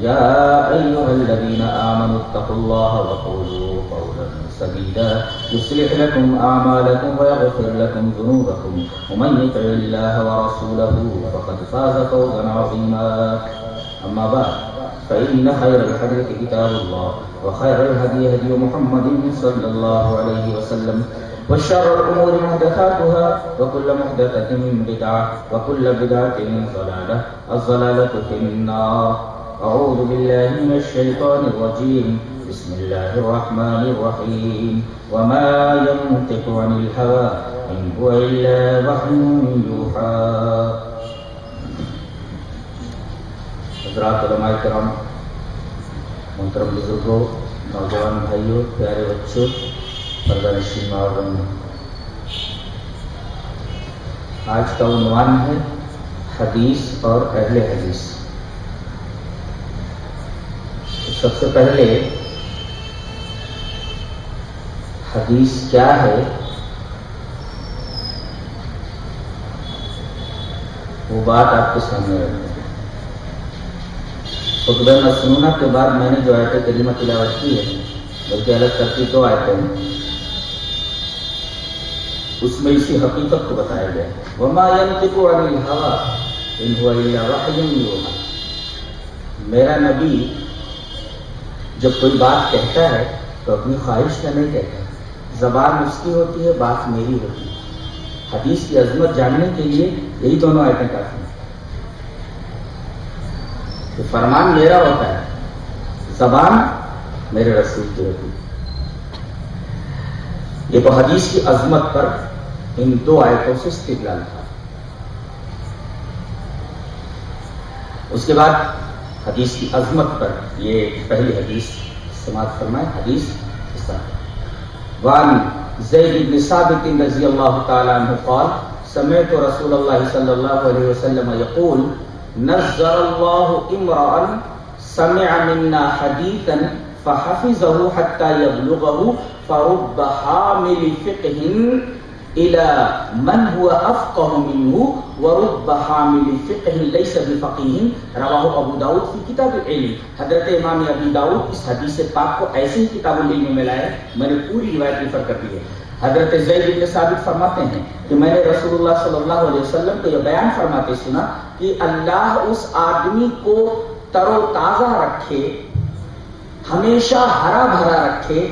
يا أيها الذين آمنوا اتقوا الله وقولوا قولا سديدا. يصلح لكم أعمالكم ويغفر لكم ذنوبكم. ومن يطع الله ورسوله فقد فاز فوزا عظيما. أما بعد، فإن خير الحديث كتاب الله، وخير الهدي هدي محمد صلى الله عليه وسلم، وشر الأمور محدثاتها، وكل محدثة بدعة، وكل بدعة ضلالة. الضلالة في النار. أعوذ بالله من الشيطان الرجيم. بسم الله الرحمن الرحيم. وما ينطق عن الهوى إن هو إلا وحي يوحى. حضرات علماء کرام، محترم بزرگوں، نوجوان بھائیوں، پیارے بچوں، پردہ نشین اور آج کا عنوان ہے حدیث اور اہل حدیث۔ سب سے پہلے حدیث کیا ہے؟ وہ بات آپ کے سامنے رکھتے ہیں خطبہ مسنونہ کے بعد میں نے جو آیت کریمہ تلاوت کی ہے، بلکہ الگ کرتی تو آیتیں ہیں۔ اس میں اسی حقیقت کو بتایا گیا۔ وما ينطق عن الهوى ان هو الا وحي يوحى۔ میرا نبی جب کوئی بات کہتا ہے تو اپنی خواہش کا نہیں کہتا۔ زبان اس کی ہوتی ہے، بات میری ہوتی ہے۔ حدیث کی عظمت جاننے کے لیے یہی دونوں آیتیں کافی ہیں۔ کہ فرمان میرا ہوتا ہے، زبان میرے رسول کی ہوتی ہے۔ یہ تو حدیث کی عظمت پر ان دو آیتوں سے استقلال تھا۔ اس کے بعد حدیث کی عظمت پر یہ پہلی حدیث سماعت فرمائے، حدیث اس طرح۔ وان زید بن ثابت رضی اللہ تعالی عنہ قال، سمعت رسول اللہ صلی اللہ علیہ وسلم يقول نزل الله امرا سمع منا حديثا فحفظه حتى يبلغه فرب حامل فقه الى من هو افقه منه ورب حامل فقه ليس بفقيه. رواه ابو داود في كتاب العلم. حضرت امام ابی داؤد اس حدیث پاک کو ایسے ہی کتاب العلم میں لائے، میں نے پوری روایت ریفر کر دی ہے۔ حضرت زید بن ثابت فرماتے ہیں کہ میں نے رسول اللہ صلی اللہ علیہ وسلم کو یہ بیان فرماتے سنا کہ اللہ اس آدمی کو تر و تازہ رکھے، ہمیشہ ہرا بھرا رکھے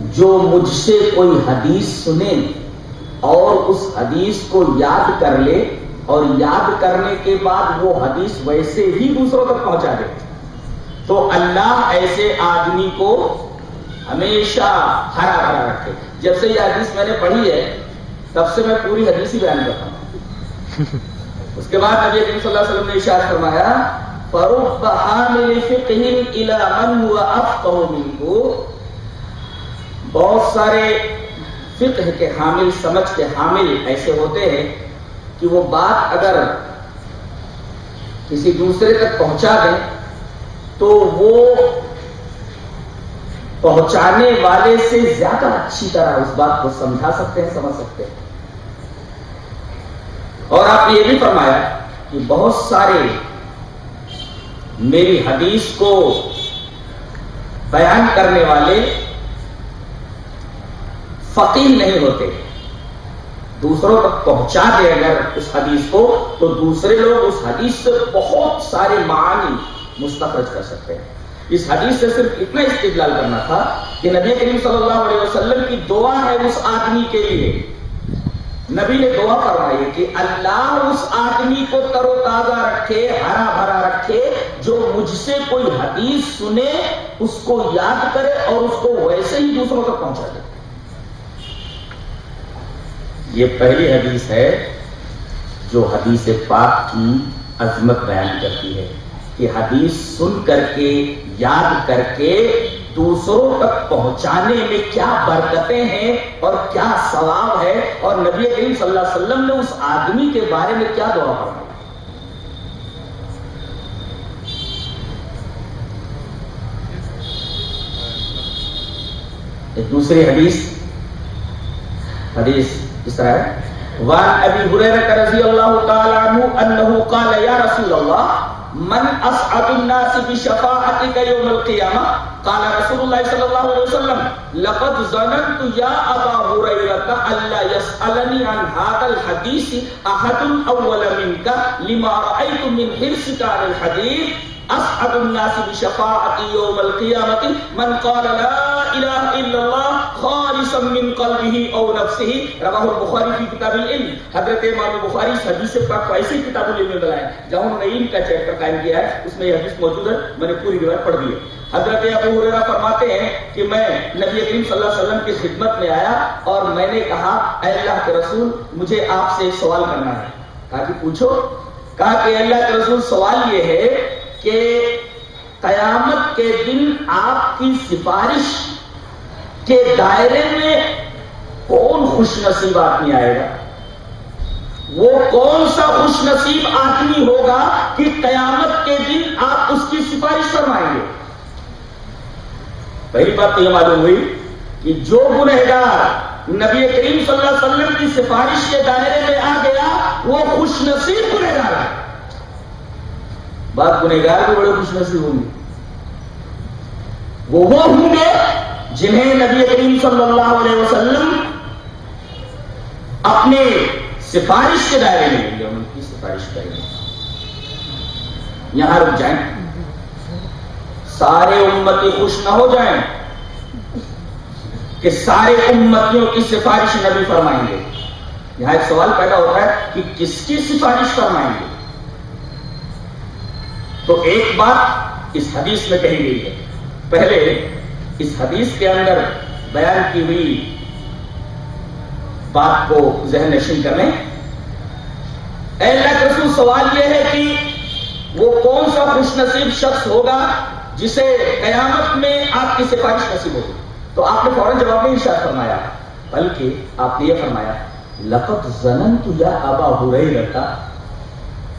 جو مجھ سے کوئی حدیث سنے اور اس حدیث کو یاد کر لے اور یاد کرنے کے بعد وہ حدیث ویسے ہی دوسروں تک پہنچا دے۔ تو اللہ ایسے آدمی کو ہمیشہ ہرا بھرا رکھے۔ جب سے یہ حدیث میں نے پڑھی ہے تب سے میں پوری حدیث ہی بیان کرتا ہوں۔ اس کے بعد نبی کریم صلی اللہ علیہ وسلم نے اشارہ فرمایا فروخ حامل فقہ الى من هو افقه منه بہت سارے فقہ کے حامل، سمجھ کے حامل ایسے ہوتے ہیں کہ وہ بات اگر کسی دوسرے تک پہنچا دیں تو وہ پہنچانے والے سے زیادہ اچھی طرح اس بات کو سمجھا سکتے ہیں، سمجھ سکتے ہیں۔ اور آپ نے یہ بھی فرمایا کہ بہت سارے میری حدیث کو بیان کرنے والے فقیر نہیں ہوتے۔ دوسروں تک پہنچا دے اگر اس حدیث کو، تو دوسرے لوگ اس حدیث سے بہت سارے معانی مستخرج کر سکتے ہیں۔ اس حدیث سے صرف اتنا استدلال کرنا تھا کہ نبی کریم صلی اللہ علیہ وسلم کی دعا ہے اس آدمی کے لیے۔ نبی نے دعا فرمائی کہ اللہ اس آدمی کو تر و تازہ رکھے، ہرا بھرا رکھے، جو مجھ سے کوئی حدیث سنے، اس کو یاد کرے اور اس کو ویسے ہی دوسروں تک پہنچا دے۔ یہ پہلی حدیث ہے جو حدیث پاک کی عظمت بیان کرتی ہے کہ حدیث سن کر کے، یاد کر کے دوسروں تک پہنچانے میں کیا برکتیں ہیں اور کیا ثواب ہے اور نبی کریم صلی اللہ علیہ وسلم نے اس آدمی کے بارے میں کیا دعا فرمایا ایک دوسری حدیث حدیث اس طرح ہے؟ وان ابی حریرہ رضی اللہ تعالی عنہ انه قال، یا رسول اللہ، من اسعد الناس بشفاعتك يوم القيامه قال، رسول الله صلى الله عليه وسلم، لقد ظننت يا ابا هريره الا يسالني عن هذا الحديث احد اول منك لما رايت من حرصك على الحديث اسعد الناس بشفاعتي يوم القيامه من قال لا اله الا الله خالصا من قلبه او نفسه. رواه البخاری في کتاب العلم. حضرت امام بخاری حدیث پاک کو ایسی کتاب العلم میں بتایا جہاں انہوں نے علم کا چیپٹر قائم کیا ہے، اس میں یہ حدیث موجود ہے، میں نے پوری روایت پڑھ دی ہے۔ حضرت ابو ہریرہ فرماتے ہیں کہ میں نبی کریم صلی اللہ علیہ وسلم کی خدمت میں آیا اور میں نے کہا، اے اللہ کے رسول، مجھے آپ سے ایک سوال کرنا ہے۔ کہا کہ پوچھو؟ کہا کہ اللہ کے رسول، سوال یہ ہے کہ قیامت کے دن آپ کی سفارش کے دائرے میں کون خوش نصیب آدمی آئے گا؟ وہ کون سا خوش نصیب آدمی ہوگا کہ قیامت کے دن آپ اس کی سفارش فرمائیں گے؟ پہلی بات تو یہ معلوم ہوئی کہ جو گنہگار نبی کریم صلی اللہ علیہ وسلم کی سفارش کے دائرے میں آ گیا، وہ خوش نصیب گنہگار ہے۔ بات گنہگار بھی بڑے خوش نصیب ہوں گے۔ وہ ہوں گے جنہیں نبی کریم صلی اللہ علیہ وسلم اپنے سفارش کے دائرے میں لیں گے، ان کی سفارش کریں گے۔ یہاں رک جائیں۔ سارے امتی خوش نہ ہو جائیں کہ سارے امتیوں کی سفارش نبی فرمائیں گے۔ یہاں ایک سوال پیدا ہوتا ہے کہ کس کی سفارش فرمائیں گے؟ تو ایک بات اس حدیث میں کہی گئی ہے۔ پہلے اس حدیث کے اندر بیان کی ہوئی بات کو ذہن نشین کر لیں۔ اللہ کے رسول، سوال یہ ہے کہ وہ کون سا خوش نصیب شخص ہوگا جسے قیامت میں آپ کی سفارش نصیب ہوگی؟ تو آپ نے فوراً جواب میں ارشاد فرمایا، بلکہ آپ نے یہ فرمایا لقت زنن تو یا ابا ہو رہی رہتا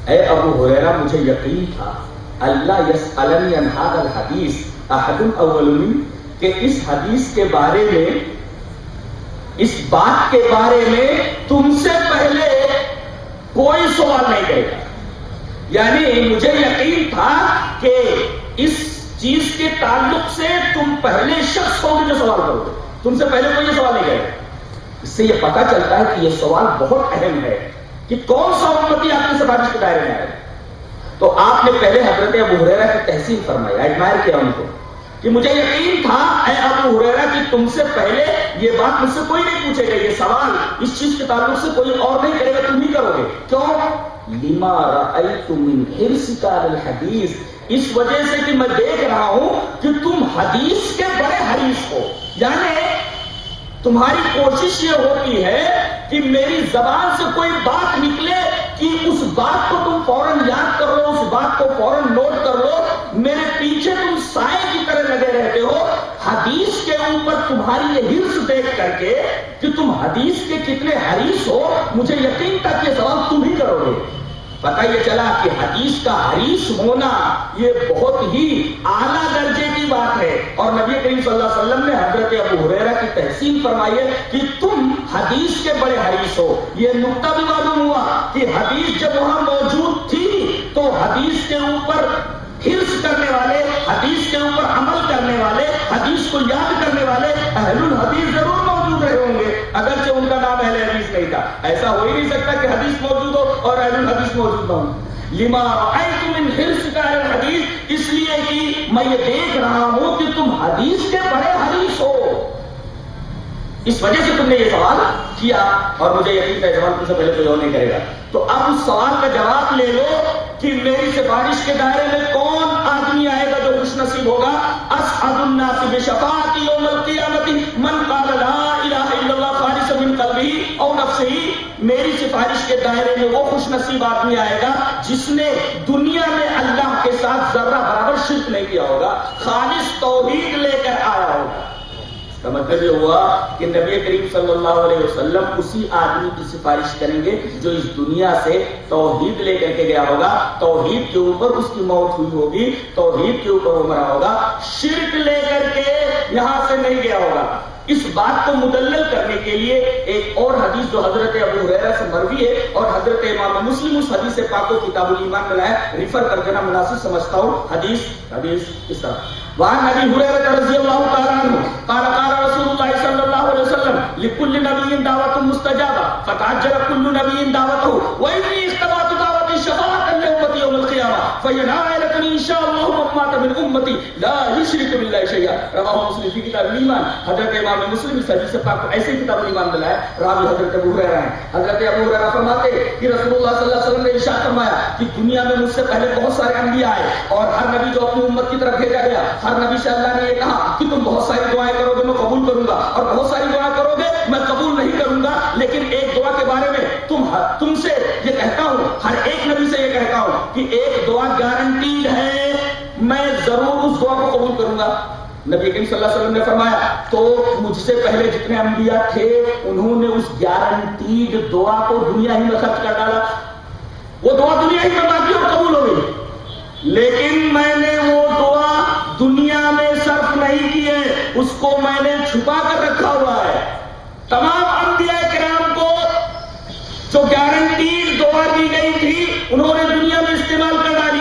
اے ابو ہریرا مجھے یقین تھا اللہ یس الحدیث احد الاول کہ اس حدیث کے بارے میں، اس بات کے بارے میں تم سے پہلے کوئی سوال نہیں کرے گا۔ یعنی مجھے یقین تھا کہ اس چیز کے تعلق سے تم پہلے شخص ہو جو سوال کرو گے۔ تم سے پہلے کوئی سوال نہیں کرے گا۔ اس سے یہ پتا چلتا ہے کہ یہ سوال بہت اہم ہے کہ کون سا امتی آپ کی سفارش کے دائرے میں آئے تو آپ نے پہلے حضرت ابو حریرہ کی تحسین فرمایا ایڈمائر کیا ان کو، کہ مجھے یقین تھا، اے ابو حریرہ کہ تم سے پہلے یہ بات مجھ سے کوئی نہیں پوچھے گا، یہ سوال اس چیز کے تعلق سے کوئی اور نہیں کرے گا، تم ہی کرو گے۔ کیوں؟ لما رأیت من حرصک الحدیث، اس وجہ سے کہ میں دیکھ رہا ہوں کہ تم حدیث کے بڑے حریص ہو۔ یعنی تمہاری کوشش یہ ہوتی ہے کہ میری زبان سے کوئی بات نکلے کہ اس بات کو تم فوراً یاد کر لو اس بات کو فوراً نوٹ کر لو۔ میرے پیچھے تم سائے کی طرح لگے رہتے ہو۔ حدیث کے اوپر تمہاری یہ ہرس دیکھ کر کے کہ تم حدیث کے کتنے حریص ہو، مجھے یقین تھا کہ سوال تم ہی کرو گے۔ پتا یہ چلا کہ حدیث کا حریص ہونا یہ بہت ہی اعلیٰ درجے کی بات ہے۔ اور نبی کریم صلی اللہ علیہ وسلم نے حضرت ابو حریرہ کی تحسین فرمائی ہے کہ تم حدیث کے بڑے حریص ہو۔ یہ نقطہ بھی معلوم ہوا کہ حدیث جب وہاں موجود تھی تو حدیث کے اوپر حرص کرنے والے، حدیث کے اوپر عمل کرنے والے، حدیث کو یاد کرنے والے اہل الحدیث ضرور موجود رہے ہوں گے، اگرچہ ان کا نام اہل حدیث نہیں تھا۔ ایسا ہو ہی نہیں سکتا کہ حدیث موجود ہو اور اہل الحدیث موجود نہ ہو لما تم حدیث اس لیے کہ میں یہ دیکھ رہا ہوں کہ تم حدیث کے بڑے حدیث ہو۔ اس وجہ سے تم نے یہ سوال کیا اور مجھے یقین ہے جواب تم سے پہلے کوئی اور نہیں کرے گا۔ تو اب اس سوال کا جواب لے لو کہ میری سفارش کے دائرے میں کون آدمی آئے گا جو خوش نصیب ہوگا؟ اسعد الناس بشفاعت یوم القیامت من قال لا خالص من قلبه او نفسه میری سفارش کے دائرے میں وہ خوش نصیب آدمی آئے گا جس نے دنیا میں اللہ کے ساتھ ذرہ برابر شرک نہیں کیا ہوگا، خالص توحید لے کر آیا ہوگا۔ کا مطلب یہ ہوا کہ نبی کریم صلی اللہ علیہ وسلم اسی آدمی کی سفارش کریں گے جو اس دنیا سے توحید لے کر کے گیا ہوگا۔ توحید کے اوپر اس کی موت ہوئی ہوگی، توحید کے اوپر وہ مرا ہوگا۔ شرک لے کر کے یہاں سے نہیں گیا ہوگا۔ اس بات کو مدلل کرنے کے لیے ایک اور حدیث جو حضرت ابو حریرہ سے مروی ہے اور حضرت امام مسلم اس حدیث پاک کو کتاب الایمان میں لایا ریفر کر دینا مناسب سمجھتا ہوں۔ حدیث حدیث، اس طرح۔ وعن ابي هريره رضي الله تعالى عنه قال قال رسول الله صلى الله عليه وسلم لكل نبي دعوه مستجابه فتعجل كل نبي دعوته واني اختبأت دعوتي شفاعه لامتي يوم القيامه فهي مات من امتي لا يشرك بالله شيئا. رواه مسلم في كتاب الايمان حضرت امام مسلم اس حدیث پاک. کو ایسے کتاب الايمان دلایا راوی حضرت ابو ہریرہ ہیں. حضرت ابو ہریرہ فرماتے کہ رسول اللہ صلی اللہ علیہ وسلم نے ارشاد فرمایا کہ دنیا میں مجھ سے پہلے بہت سارے انبیاء آئے اور ہر نبی جو اپنی امت کی طرف بھیجا گیا، ہر نبی سے اللہ نے یہ کہا کہ تم بہت ساری دعائیں کرو گے، میں قبول کروں گا اور بہت ساری دعائیں کرو گے، میں قبول نہیں کروں گا، لیکن ایک دعا کے بارے میں تم تم سے یہ کہتا ہوں، ہر ایک نبی سے یہ کہتا ہوں کہ ایک دعا گارنٹیڈ ہے۔ میں ضرور اس دعا کو قبول کروں گا۔ نبی کریم صلی اللہ علیہ وسلم نے فرمایا، تو مجھ سے پہلے جتنے انبیاء تھے، انہوں نے اس گارنٹیڈ دعا کو دنیا ہی میں خرچ کر ڈالا۔ وہ دعا دنیا ہی میں باقی اور قبول ہو گئی۔ لیکن میں نے وہ دعا دنیا میں صرف نہیں کی ہے، اس کو میں نے چھپا کر رکھا ہوا ہے۔ تمام انبیاء کرام کو جو گارنٹی دعا دی گئی تھی، انہوں نے دنیا میں استعمال کر ڈالی۔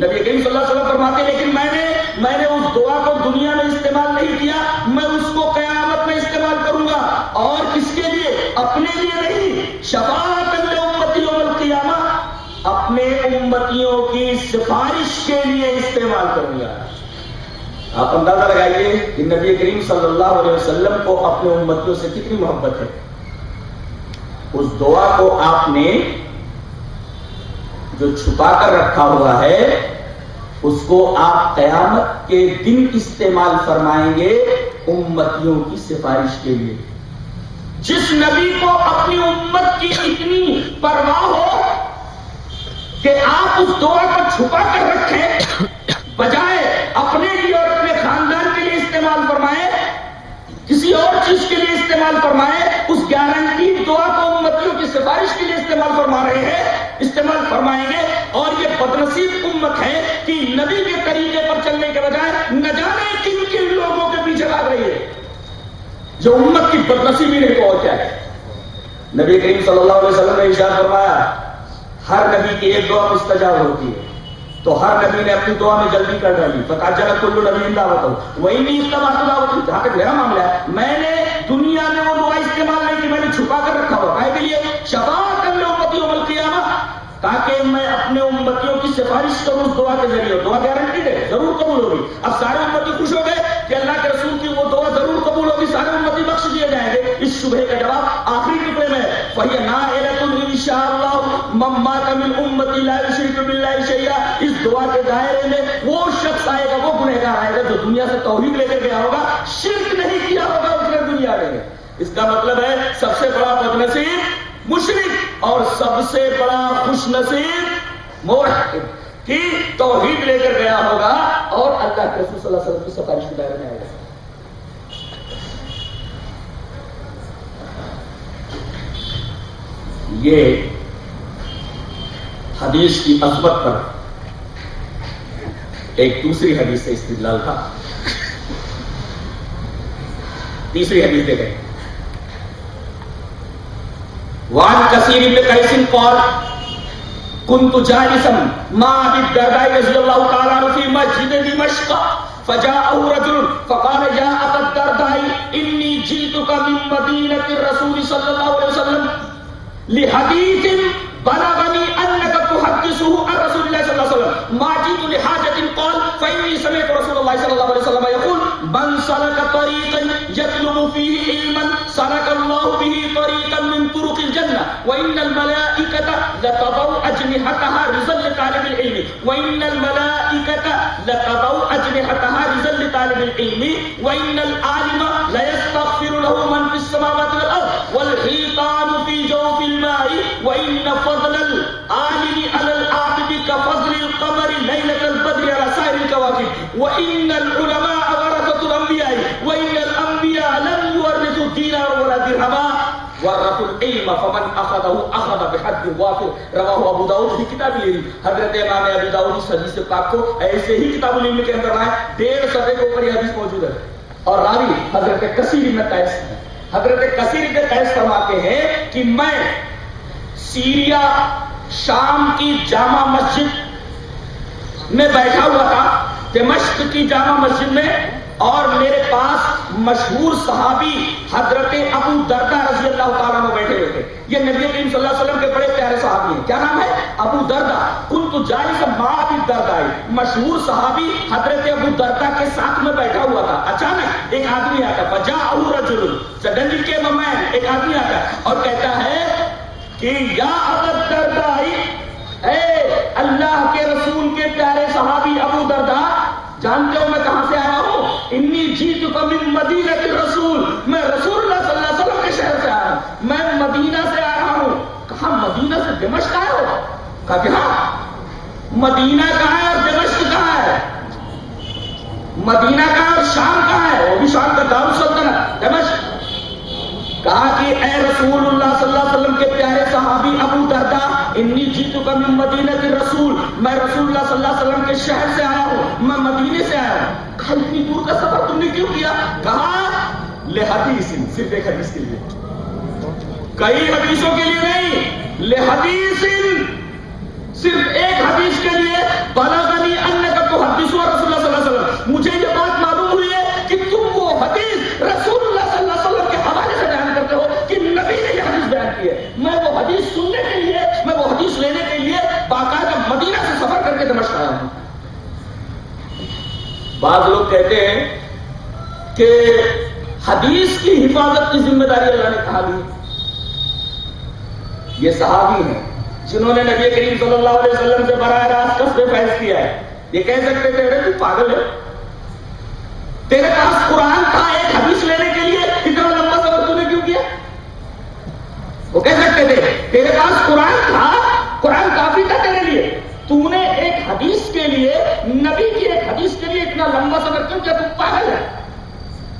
نبی کریم صلی اللہ علیہ وسلم فرماتے لیکن میں نے میں نے اس دعا کو دنیا میں استعمال نہیں کیا، میں اس کو قیامت میں استعمال کروں گا۔ اور کس کے لیے؟ اپنے لیے نہیں۔ شفاعت امتی القیامہ، اپنے امتیوں کی سفارش کے لیے استعمال کر لیا آپ اندازہ لگائیے کہ نبی کریم صلی اللہ علیہ وسلم کو اپنے امتیوں سے کتنی محبت ہے۔ اس دعا کو آپ نے جو چھپا کر رکھا ہوا ہے، اس کو آپ قیامت کے دن استعمال فرمائیں گے امتیوں کی سفارش کے لیے۔ جس نبی کو اپنی امت کی اتنی پرواہ ہو کہ آپ اس دعا کو چھپا کر رکھیں، بجائے اپنے لیے اور اپنے خاندان کے لیے استعمال فرمائے کسی اور چیز کے لیے استعمال فرمائے اس گارنٹی سفارش کے لیے استعمال فرما رہے ہیں، استعمال فرمائیں گے۔ اور یہ بدنصیب امت ہے کہ نبی کے طریقے پر چلنے کے بجائے نہ جانے کن کن لوگوں کے پیچھے بھاگ رہی ہے۔ جو امت کی بدنصیبی نہیں کیا ہے؟ نبی کریم صلی اللہ علیہ وسلم نے اشار فرمایا، ہر نبی کی ایک دعا مستجاب ہوتی ہے۔ تو ہر نبی نے اپنی دعا میں جلدی کر ڈالی۔ پتا چلا کلو نبی دعوت ہو وہی نہیں اس کا دعوت جہاں تک میرا معاملہ ہے، میں نے دنیا میں وہ دعا استعمال نہیں کی، میں نے چھپا کر رکھا ہوا۔ کے لیے شفا کر لے امتی عمل کیا تاکہ میں اپنے امتیوں کی سفارش کروں اس دعا کے ذریعے۔ دعا گارنٹی ہے؟ ضرور قبول ہوگی۔ اب سارے امتی خوش ہو گئے کہ اللہ کے رسول کی وہ دعا ضرور قبول ہوگی۔ سارے امتی بخش دیے جائیں گے۔ اس شبہ کا جواب آخری ٹکڑے میں وہی نا شاء اللہ مما کمل امتی لا شریف بلّہ شیا اس دعا کے دائرے میں وہ شخص آئے گا، وہ گنہگار آئے گا جو دنیا سے توحید لے کر گیا ہوگا، شرک نہیں کیا ہوگا، اس نے دنیا میں اس کا مطلب ہے، سب سے بڑا بدنصیب مشرق اور سب سے بڑا خوش نصیب موحد کی توحید لے کر گیا ہوگا اور اللہ کے رسول صلی اللہ علیہ وسلم کی سفارش کے دائرے میں آئے گا۔ یہ حدیث کی عظمت پر ایک دوسری حدیث سے استدلال تھا۔ تیسری حدیث دے گئے وان کثیر ابن قیس قال كنت جالسا مع ابي الدرداء رضي الله تعالى عنه في مسجد دمشق، فجاءه رجل فقال يا ابا الدرداء اني جیتك من مدينة الرسول صلى الله عليه وسلم لحديث بلغني انك تحدثه عن رسول الله صلى الله عليه وسلم. ما جئت لحاجة قال، فإني سمعت رسول الله صلى الله عليه وسلم يقول، من سلك طريقا يطلب فيه علما، سلك الله به الجنة وإن الملائكة لتضع أجنحتها رزا لطالب العلم وإن الملائكة لتضع أجنحتها رزا لطالب العلم وإن العالم ليستغفر له من في السماوات والأرض والحيطان في جوف الماء وإن فضل العالم على العابد كفضل القمر ليلة البدر على سائر الكواكب وإن العلماء ورثة الأنبياء وإن الأنبياء لم يورثوا دينار ولا درهما ورثوا العلم فمن أخذه أخذ بحد وافر رواه ابو داؤد کی کتاب العلم حضرت امام ابو داؤد اس حدیث پاک کو ایسے ہی کتاب العلم کے اندر لائے ڈیڑھ صفحے کے اوپر یہ حدیث موجود ہے اور راوی حضرت کثیر ابن قیس حضرت کثیر ابن قیس فرماتے ہیں کہ میں سیریا شام کی جامع مسجد میں بیٹھا ہوا تھا دمشق کی جامع مسجد میں اور میرے پاس مشہور صحابی حضرت ابو دردا رضی اللہ تعالیٰ میں بیٹھے ہوئے تھے۔ یہ نبی کریم صلی اللہ علیہ وسلم کے بڑے پیارے صحابی ہیں۔ کیا نام ہے؟ ابو دردا کن تو جاری سے ماں بھی درد آئی مشہور صحابی حضرت ابو دردا کے ساتھ میں بیٹھا ہوا تھا۔ اچانک ایک آدمی آتا۔ بجا ابو رجل۔ سڈنلی کے ممین ایک آدمی آتا۔ اور کہتا ہے کہ یا ابو دردا اے اللہ کے رسول کے پیارے صحابی ابو دردا جانتے ہو میں انی جیت کا من مدینہ کے رسول میں رسول اللہ صلی اللہ علیہ وسلم کے شہر سے آیا ہوں میں مدینہ سے آ رہا ہوں کہاں مدینہ سے دمشق آیا ہو کہا کہ ہاں مدینہ کہاں ہے اور دمشق کہاں ہے مدینہ کہاں اور شام کہاں ہے وہ بھی شام کا دار السلطنت دمشق کہا کہ اے رسول اللہ صلی اللہ علیہ وسلم کے پیارے صحابی ابو دردا انی جیتو کا من مدینہ کے رسول میں رسول اللہ صلی اللہ علیہ وسلم کے شہر سے آیا ہوں میں مدینے سے آیا ہوں کہا اتنی دور کا سفر تم نے کیوں کیا؟ کہا، لے حدیث صرف ایک حدیث کے لیے۔ کئی حدیثوں کے لیے نہیں، لے حدیث صرف ایک حدیث کے لیے۔ بلغنی ان کا تو حدیث ہوا رسول اللہ صلی اللہ علیہ وسلم مجھے یہ بات معلوم ہوئی ہے کہ تم وہ حدیث رسول اللہ صلی اللہ علیہ وسلم کے حوالے سے بیان کرتے ہو کہ نبی نے یہ حدیث بیان کی ہے میں وہ حدیث سننے کے لیے میں وہ حدیث لینے کے لیے باقاعدہ مدینہ سے سفر کر کے دمشق آیا ہوں بعض لوگ کہتے ہیں کہ حدیث کی حفاظت کی ذمہ داری اللہ نے کہا دی یہ صحابی ہیں جنہوں نے نبی کریم صلی اللہ علیہ وسلم سے براہ راست کس پہ فیض کیا ہے۔ یہ کہہ سکتے تھے تو پاگل ہے۔ تیرے پاس قرآن تھا ایک حدیث لینے کے لیے، اتنا لمبا سفر تو نے کیوں کیا؟ وہ کہہ سکتے تھے، تیرے پاس قرآن تھا قرآن کافی تھا تیرے لیے تو نے ایک حدیث کے لیے نبی کی ایک اتنا لمبا سفر کیوں کیا؟ تم پاگل ہے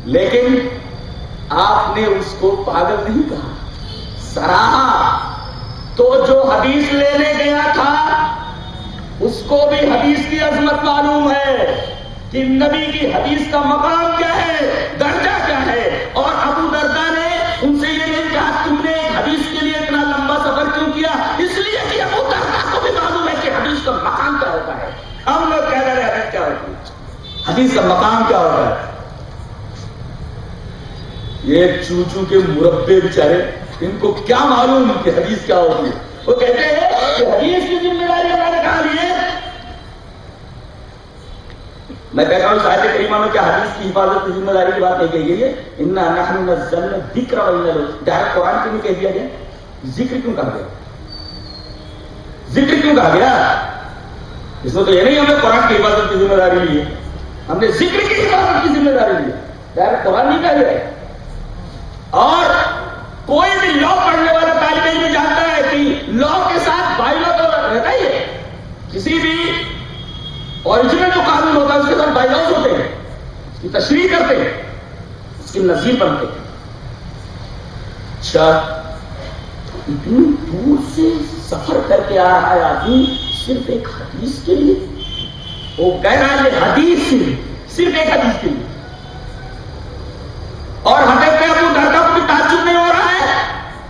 لیکن آپ نے اس کو پاگل نہیں کہا۔ سراہا، تو جو حدیث لینے گیا تھا، اس کو بھی حدیث کی عظمت معلوم ہے کہ نبی کی حدیث کا مقام کیا ہے، درجہ کیا ہے۔ اور ابو دردا نے ان سے یہ نہیں کہا، تم نے ایک حدیث کے لیے اتنا لمبا سفر کیوں کیا؟ اس لیے کہ ابو دردا کو بھی معلوم ہے کہ حدیث کا مقام کیا ہوتا ہے۔ ہم لوگ کہہ رہے ہیں حدیث کیا ہوتی ہے حدیث کا مقام کیا ہوتا ہے؟ یہ چوچو کے مربے بیچارے، ان کو کیا معلوم کہ حدیث کیا ہوتی ہے؟ وہ کہتے ہیں کہ حدیث کی ذمہ داری اللہ نے کہا لیے میں کہتا ہوں شاید کریمہ میں کیا حدیث کی حفاظت کی ذمہ داری کی بات نہیں کہی گئی ہے؟ انا نحن نزلنا ذکر و انا ڈائریکٹ قرآن کیوں نہیں کہہ دیا گیا؟ ذکر کیوں کہا گیا؟ ذکر کیوں کہا گیا؟ اس میں تو یہ نہیں ہم نے قرآن کی حفاظت کی ذمہ داری لی ہے۔ ہم نے ذکر کی حفاظت کی ذمہ داری لی۔ ہے ڈائریکٹ قرآن نہیں کہا گیا اور کوئی بھی لا پڑھنے والا طالب علم جانتا ہے کہ لا کے ساتھ بائی لا تو رہتا ہی ہے۔ کسی بھی اوریجنل جو قانون ہوتا ہے، اس کے ساتھ بائی لاؤز ہوتے ہیں۔ اس کی تشریح کرتے ہیں۔ اس کی نظیر بنتے ہیں۔ اچھا اتنی دور سے سفر کر کے آ رہا ہے آدمی، صرف ایک حدیث کے لیے۔ وہ کہہ رہا ہے حدیث صرف ایک حدیث کے لیے۔ اور حضرت ابو دردا کو بھی تعجب نہیں ہو رہا ہے؟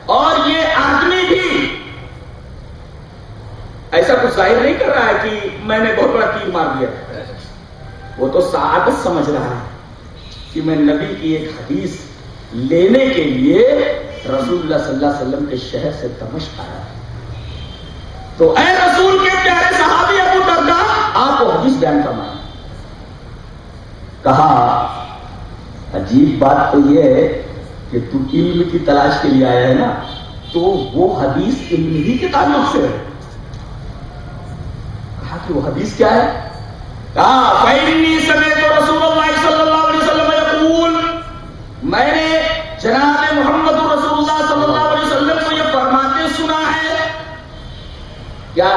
اور یہ آدمی بھی ایسا کچھ ظاہر نہیں کر رہا ہے کہ میں نے بہت بڑا تیر مار دیا۔ وہ تو سعادت سمجھ رہا ہے کہ میں نبی کی ایک حدیث لینے کے لیے رسول اللہ صلی اللہ علیہ وسلم کے شہر سے دمشق آیا تو اے رسول کے آپ کو حدیث بیان کرنا کہا، عجیب بات تو یہ ہے کہ تو علم کی تلاش کے لیے آیا ہے نا، تو وہ حدیث علم ہی کے تعلق سے ہے۔ کہا کہ وہ حدیث کیا ہے؟ کہا سمے تو رسول اللہ صلی اللہ علیہ وسلم یقول میں نے جناب محمد رسول اللہ صلی اللہ علیہ وسلم کو یہ فرماتے سنا ہے۔ کیا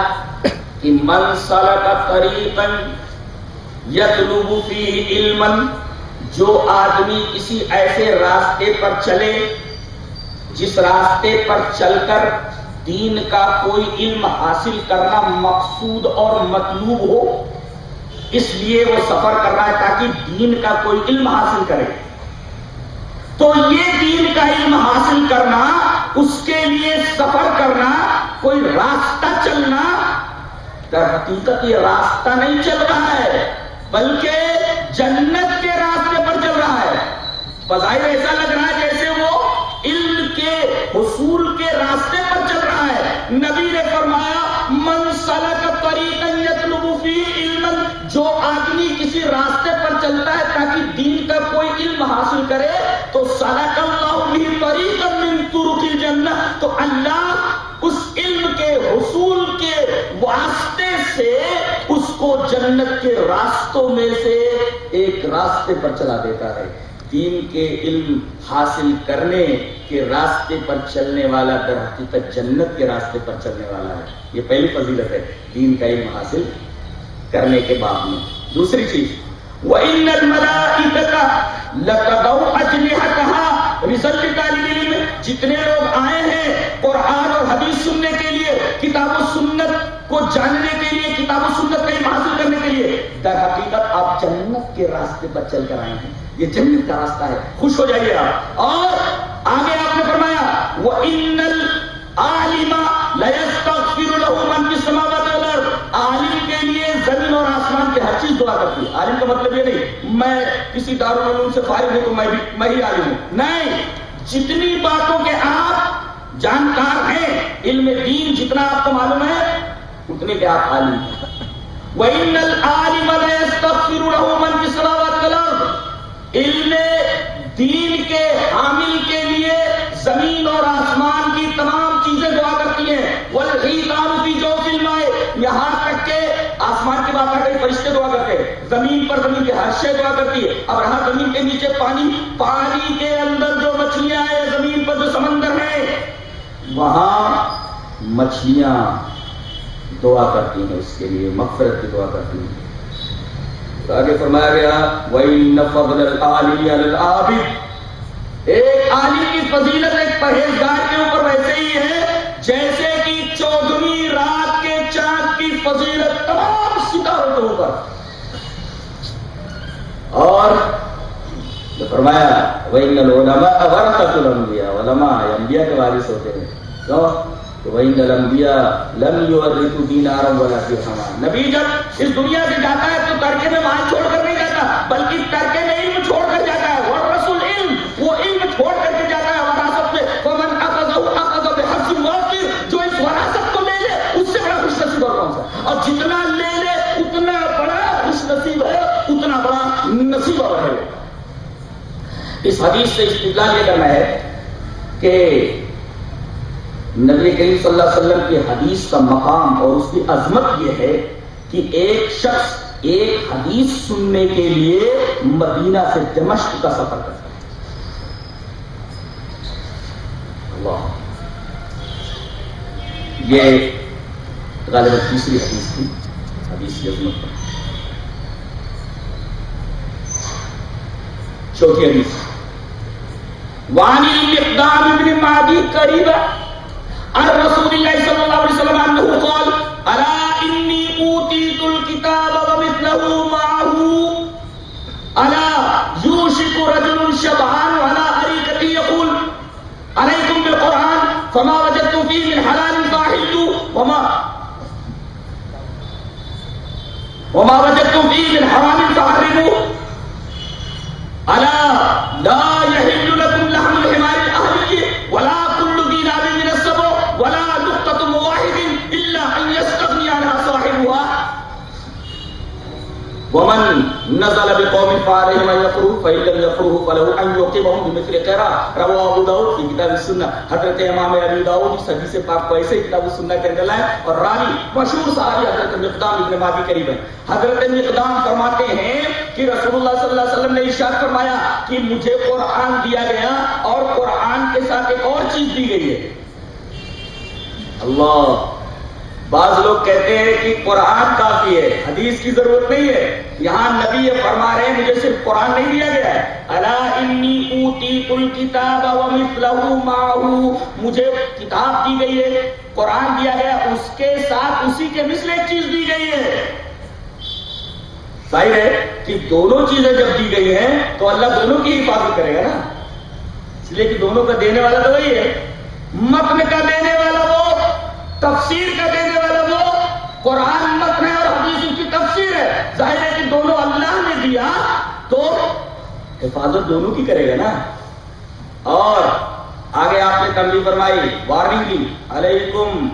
کہ من سلک طریقا یطلب فیہ علما، جو آدمی کسی ایسے راستے پر چلے، جس راستے پر چل کر دین کا کوئی علم حاصل کرنا مقصود اور مطلوب ہو، اس لیے وہ سفر کر رہا ہے تاکہ دین کا کوئی علم حاصل کرے۔ تو یہ دین کا علم حاصل کرنا، اس کے لیے سفر کرنا، کوئی راستہ چلنا در حقیقت یہ راستہ نہیں چل رہا ہے، بلکہ جنت کے راستے پر چل رہا ہے، بظاہر ایسا لگ رہا ہے جیسے وہ علم کے، حصول کے راستے پر چل رہا ہے۔ نبی نے فرمایا، من سلک طریقا فی علم، جو آدمی کسی راستے پر چلتا ہے تاکہ دین کا کوئی علم حاصل کرے، تو سلک اللہ بھی طریقا من طرق الجنت تو اللہ اس کے حصول کے واسطے سے اس کو جنت کے راستوں میں سے ایک راستے پر چلا دیتا ہے۔ دین کے علم حاصل کرنے کے راستے پر چلنے والا در حقیقت جنت کے راستے پر چلنے والا ہے۔ یہ پہلی فضیلت ہے، دین کا علم حاصل کرنے کے بعد میں۔ دوسری چیز، وَإِنَّ الْمَلَائِكَةَ لَتَدَوْ وہ کہا ریسرچ علم، جتنے لوگ آئے ہیں، قرآن اور حدیث سننے کے کتاب و سنت کو جاننے کے لیے، کتاب و سنت کا علم حاصل کرنے کے لیے، در حقیقت آپ جنت کے راستے پر چل کر آئے ہیں۔ یہ جنت کا راستہ ہے۔ خوش ہو جائیے آپ۔ اور آگے آپ نے فرمایا وہ ان عالما من عالم کے لیے زمین اور آسمان کی ہر چیز دعا کرتی ہے۔ عالم کا مطلب یہ نہیں، میں کسی دارالعلوم سے فارغ ہوں تو میں بھی، میں ہی عالم ہوں۔ نہیں، جتنی باتوں کے آپ جانکار ہیں علم دین جتنا آپ کو معلوم ہے، اتنے کے آپ عالم ہیں۔ وَإِنَّ الْعَالِمَ لَيَسْتَغْفِرُ لَهُ مَنْ فِي السَّمَاوَاتِ وَالْأَرْضِ۔ علم دین کے حامل کے لیے زمین اور آسمان کی تمام چیزیں دعا کرتی ہیں۔ کی جو فلم آئے یہاں تک کہ آسمان کی بات آ فرشتے دعا کرتے ہیں۔ زمین پر زمین کے ہر شے دعا کرتی ہے اب رہا زمین کے نیچے پانی پانی کے اندر جو مچھلیاں ہیں، زمین پر جو سمندر ہے وہاں مچھلیاں دعا کرتی ہیں اس کے لیے، مغفرت کی دعا کرتی ہیں۔ آگے فرمایا گیا وہی ایک عالم کی فضیلت ایک پرہیزگار کے اوپر ویسے ہی ہے، جیسے کہ چودہویں رات کے چاند کی فضیلت تمام ستاروں کے اوپر۔ اور جو فرمایا وہی علماء ورثت الانبیاء علماء، انبیاء کے وارث ہوتے ہیں۔ کیوں وہی لمبیا لمبی اور ریتو دین آرم والا نبی جب اس دنیا سے جاتا ہے تو ترکے میں مال چھوڑ کر نہیں جاتا، بلکہ ترکے میں علم چھوڑ کر جاتا ہے۔ اور رسول علم، وہ علم چھوڑ کر کے جاتا ہے۔ وراثت میں فمن جو اس وراثت کو لے لے، اس سے بڑا خوش نصیب اور کون سا اور جتنا اس حدیث سے استدلال یہ کرنا ہے کہ نبی کریم صلی اللہ علیہ وسلم کی حدیث کا مقام اور اس کی عظمت یہ ہے کہ ایک شخص ایک حدیث سننے کے لیے مدینہ سے دمشق کا سفر کرتا ہے۔ اللہ۔ یہ غالب تیسری حدیث تھی، حدیث کی عظمت پر۔ چوتھی حدیث۔ وانی مقدام ابن مادی قریب عن رسول الله صلى الله عليه وسلم أنه قال ألا إني أوتيت الكتاب ومثله معه ألا يوشك رجل شبعان على أريكته يقول عليكم بالقرآن، فما وجدتم فيه من حلال فأحلوا وما وما وجدتم فيه من حرام فحرموا ألا لا ومن نزل بقوم فارهم ان يفروا فإن لم يفروا فله ان يعقبهم بمثل قراء رواه ابو داؤد في كتاب السنة. حضرت امام ابی داؤد اس حدیث پاک کو ایسے کتاب السنہ کے اندر لائے اور راوی مشہور صحابی حضرت مقدام ابن مابی قریب ہے حضرت مقدام فرماتے ہیں کہ رسول اللہ صلی اللہ علیہ وسلم نے ارشاد فرمایا کہ مجھے قرآن دیا گیا اور قرآن کے ساتھ ایک اور چیز دی گئی ہے۔ اللہ بعض لوگ کہتے ہیں کہ قرآن کافی ہے، حدیث کی ضرورت نہیں ہے۔ یہاں نبی یہ فرما رہے ہیں، مجھے صرف قرآن نہیں دیا گیا ہے۔ اللہ انی اوتی کل کتاب مجھے کتاب دی گئی ہے، قرآن دیا گیا، اس کے ساتھ اسی کے مثل ایک چیز دی گئی ہے۔ ظاہر ہے کہ دونوں چیزیں جب دی گئی ہیں، تو اللہ دونوں کی حفاظت کرے گا نا۔ اس لیے کہ دونوں کا دینے والا تو وہی ہے۔ متن کا دینے والا وہ، تفسیر کا دینے قرآن مت ہے اور حدیث کی تفسیر ہے۔ ظاہر ہے کہ دونوں اللہ نے دیا تو حفاظت دونوں کی کرے گا نا۔ اور آگے آپ نے تنبی فرمائی وارننگ کی علیکم۔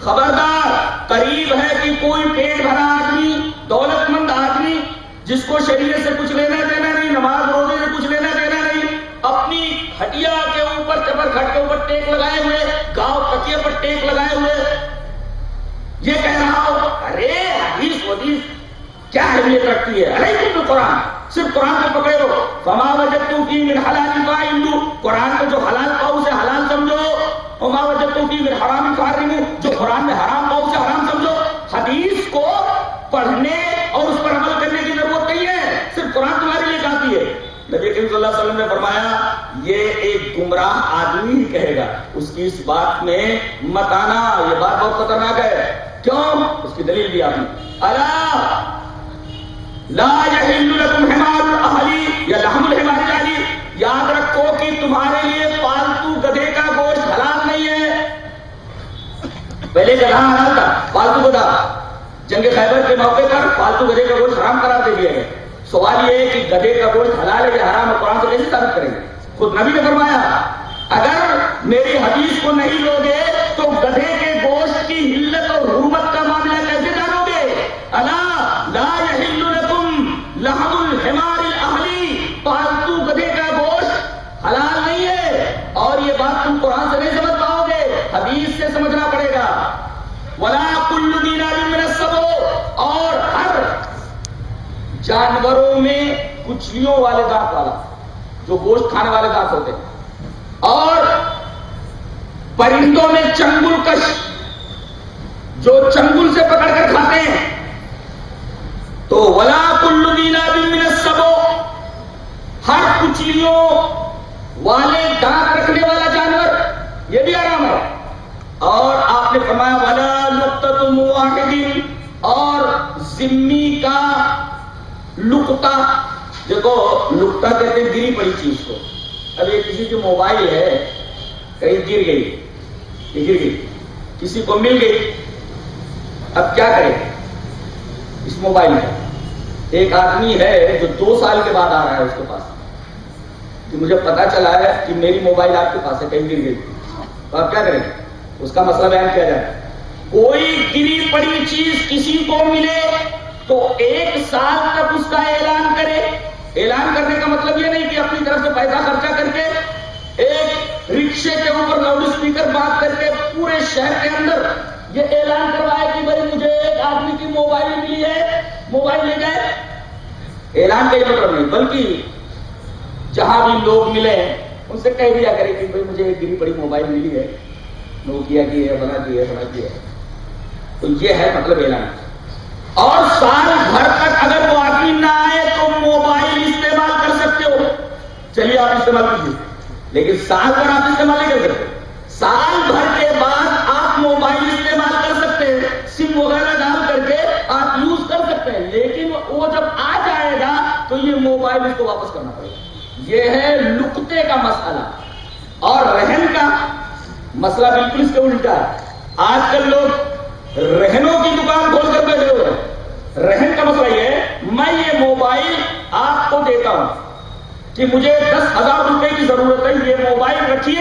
خبردار، قریب ہے کہ کوئی پیٹ بھرا آدمی دولت مند آدمی، جس کو شریعت سے کچھ لینا دینا نہیں، نماز روزے سے کچھ لینا دینا نہیں، اپنی ہٹیا ٹیک لگائے ہوئے، گاؤں کٹیا پر ٹیک لگائے ہوئے۔ یہ کہہ رہا ہو ارے حدیث ودیث، کیا اہمیت رکھتی ہے؟ ارے تم قرآن، صرف قرآن کو پکڑے ہو فما وجہ کی میرے حلال پا ہندو قرآن کو جو حلال پاؤ اسے حلال سمجھو۔ فما وجہ کی میرے حرام پا جو قرآن میں حرام پاؤ اسے حرام سمجھو۔ حدیث کو پڑھنے اور اس پر عمل کرنے کی ضرورت نہیں ہے۔ صرف قرآن تمہارے نبی کریم صلی اللہ علیہ وسلم نے فرمایا، یہ ایک گمراہ آدمی ہی کہے گا۔ اس کی اس بات میں مت آنا، یہ بات بہت خطرناک ہے۔ کیوں؟ اس کی دلیل بھی آپ نے اللہ لا لکم حمار اہلی یا لحم الحمار علی یاد رکھو کہ تمہارے لیے پالتو گدھے کا گوشت حلال نہیں ہے۔ پہلے گدھا حلال تھا، پالتو گدھا۔ جنگ خیبر کے موقع پر پالتو گدھے کا گوشت حرام قرار دے دیا گیا۔ سوال یہ ہے کہ گدے کا گوشت حلال ہے یا حرام ہے؟ قرآن سے کیسے ثابت کریں گے؟ خود نبی نے فرمایا، اگر میری حدیث کو نہیں لوگے تو گدھے کے گوشت کی ہلت اور حرمت کا معاملہ کیسے جانو گے اللہ لا لکم لحم الحمار الاہلی پالتو گدھے کا گوشت حلال نہیں ہے اور یہ بات تم قرآن سے نہیں سمجھ پاؤ گے حدیث سے سمجھنا پڑے گا ولا کل دینا بھی اور ہر جانوروں میں کچلیوں والے دانت والا، جو گوشت کھانے والے دانت ہوتے ہیں۔ اور پرندوں میں چنگل کش، جو چنگل سے پکڑ کر لکتا دیکھو لکتا کہتے ہیں گری پڑی چیز کو۔ اب یہ کسی کی موبائل ہے، کہیں گر گئی، یہ گر گئی، کسی کو مل گئی۔ اب کیا کرے؟ اس موبائل میں۔ ایک آدمی ہے جو دو سال کے بعد آ رہا ہے اس کے پاس۔ کہ مجھے پتا چلا ہے کہ میری موبائل آپ کے پاس ہے، کہیں گر گئی۔ تو آپ کیا کریں؟ اس کا مسئلہ بیان کیا جائے۔ کوئی گری پڑی چیز کسی کو ملے۔ تو ایک سال تک اس کا اعلان کرے۔ اعلان کرنے کا مطلب یہ نہیں کہ اپنی طرف سے پیسہ خرچہ کر کے ایک رکشے کے اوپر لاؤڈ اسپیکر بات کر کے پورے شہر کے اندر یہ اعلان کروائے کہ بھائی مجھے ایک آدمی کی موبائل ملی ہے۔ موبائل لے جائے اعلان کا یہ مطلب نہیں، بلکہ جہاں بھی لوگ ملے ان سے کہہ دیا کرے کہ بھائی مجھے ایک گری بڑی موبائل ملی ہے۔ نوکیا کی ہے بنا کی ہے بنا کی ہے۔ تو یہ ہے مطلب اعلان۔ اور سال بھر تک اگر وہ آدمی نہ آئے تو موبائل استعمال کر سکتے ہو۔ چلیے آپ استعمال کیجیے لیکن سال بھر آپ استعمال نہیں کر سکتے۔ سال بھر کے بعد آپ موبائل استعمال کر سکتے ہیں۔ سم وغیرہ ڈال کر کے آپ یوز کر سکتے ہیں۔ لیکن وہ جب آ جائے گا تو یہ موبائل اس کو واپس کرنا پڑے گا۔ یہ ہے لکتے کا مسئلہ۔ اور رہن کا مسئلہ بالکل اس کے الٹا ہے۔ آج کل لوگ رہنوں کی دکان کھول کر بیٹھے ہوئے ہیں۔ رہن کا مسئلہ یہ ہے، میں یہ موبائل آپ کو دیتا ہوں کہ مجھے دس ہزار روپے کی ضرورت ہے، یہ موبائل رکھیے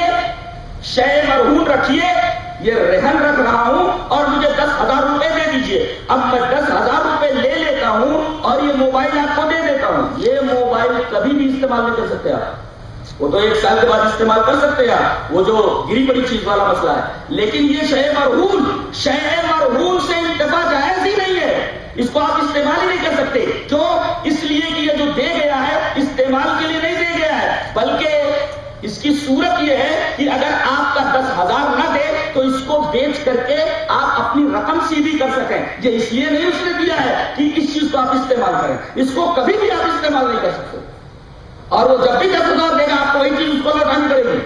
شہ مرہون رکھیے، یہ رہن رکھ رہا ہوں اور مجھے دس ہزار روپے دے دیجیے۔ اب میں دس ہزار روپے لے لیتا ہوں اور یہ موبائل آپ کو دے دیتا ہوں۔ یہ موبائل کبھی بھی استعمال نہیں کر سکتے آپ۔ وہ تو ایک سال کے بعد استعمال کر سکتے ہیں وہ جو گری پڑی چیز والا مسئلہ ہے۔ لیکن یہ شہ مرحول شہ مرحول سے انتفا جائز ہی نہیں۔ اس کو آپ استعمال ہی نہیں کر سکتے۔ کیوں؟ اس لیے کہ یہ جو دے گیا ہے، استعمال کے لیے نہیں دے گیا ہے، بلکہ اس کی صورت یہ ہے کہ اگر آپ کا دس ہزار نہ دے، تو اس کو بیچ کر کے آپ اپنی رقم سیدھی کر سکیں۔ یہ اس لیے نہیں اس نے دیا ہے کہ اس چیز کو آپ استعمال کریں۔ اس کو کبھی بھی آپ استعمال نہیں کر سکتے۔ اور وہ جب بھی دس ہزار دے گا، آپ کو وہی چیز اس کو لوٹانی پڑے گی۔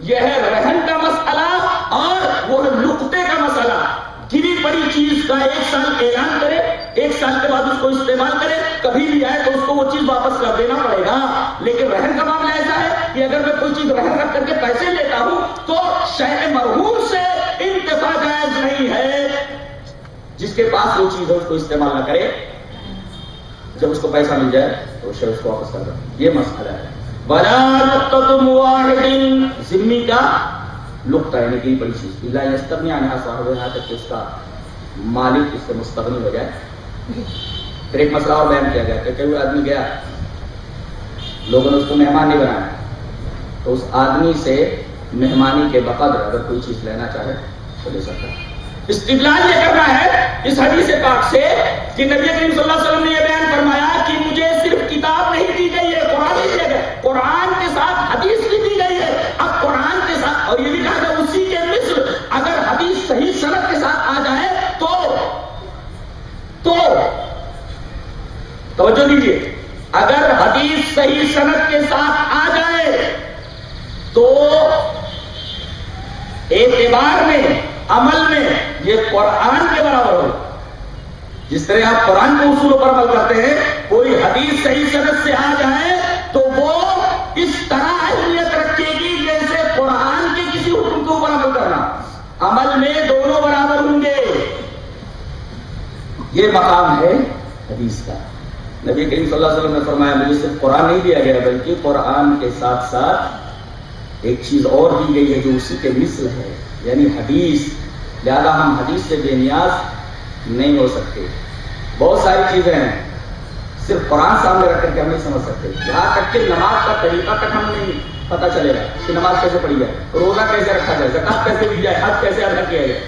یہ ہے رہن کا مسئلہ اور وہ ہے لکتے کا مسئلہ۔ گری پڑی چیز کا ایک سال اعلان کرے ایک سال کے بعد اس کو استعمال کرے، کبھی بھی آئے تو اس کو وہ چیز واپس کر دینا پڑے گا۔ لیکن رہن کا معاملہ ایسا ہے کہ اگر میں کوئی چیز رہن رکھ کر کے پیسے لیتا ہوں تو شہ مرحوم سے انتفا جائز نہیں ہے۔ جس کے پاس وہ چیز ہے، اس کو استعمال نہ کرے۔ جب اس کو پیسہ مل جائے تو شہ اس کو واپس کر دیں یہ مسئلہ ہے۔ بلا ذمی کا لکتا ہے نکلی بڑی چیز۔ اللہ صاحب تک کہ اس کا مالک اس سے مستقبل ہو جائے۔ پھر ایک مسئلہ اور بیان کیا گیا کہ کوئی آدمی گیا، لوگوں نے اس کو مہمان نہیں بنایا۔ تو اس آدمی سے مہمانی کے بقدر اگر کوئی چیز لینا چاہے تو لے سکتا ہے۔ استدلال یہ کرنا ہے اس حدیث پاک سے کہ نبی کریم صلی اللہ علیہ وسلم نے یہ بیان فرمایا توجہ دیجیے اگر حدیث صحیح صنعت کے ساتھ آ جائے تو اعتبار میں، عمل میں یہ قرآن کے برابر ہو جس طرح آپ قرآن کے اصولوں پر عمل کرتے ہیں، کوئی حدیث صحیح صنعت سے آ جائے تو وہ اس طرح اہمیت رکھے گی جیسے قرآن کے کسی حکم کے اوپر عمل کرنا۔ عمل میں دونوں برابر ہوں گے۔ یہ مقام ہے حدیث کا۔ نبی کریم صلی اللہ علیہ وسلم نے فرمایا، مجھے صرف قرآن نہیں دیا گیا، بلکہ قرآن کے ساتھ ساتھ ایک چیز اور دی گئی ہے جو اسی کے مثل ہے یعنی حدیث۔ لہذا ہم حدیث سے بے نیاز نہیں ہو سکتے۔ بہت ساری چیزیں ہیں، صرف قرآن سامنے رکھ کر کے ہم نہیں سمجھ سکتے۔ یہاں تک کہ نماز کا طریقہ تک ہم نہیں پتا چلے گا کہ نماز کیسے پڑھی جائے۔ روزہ کیسے رکھا جائے، زکات کیسے دی جائے، حج کیسے ادا کیا جائے۔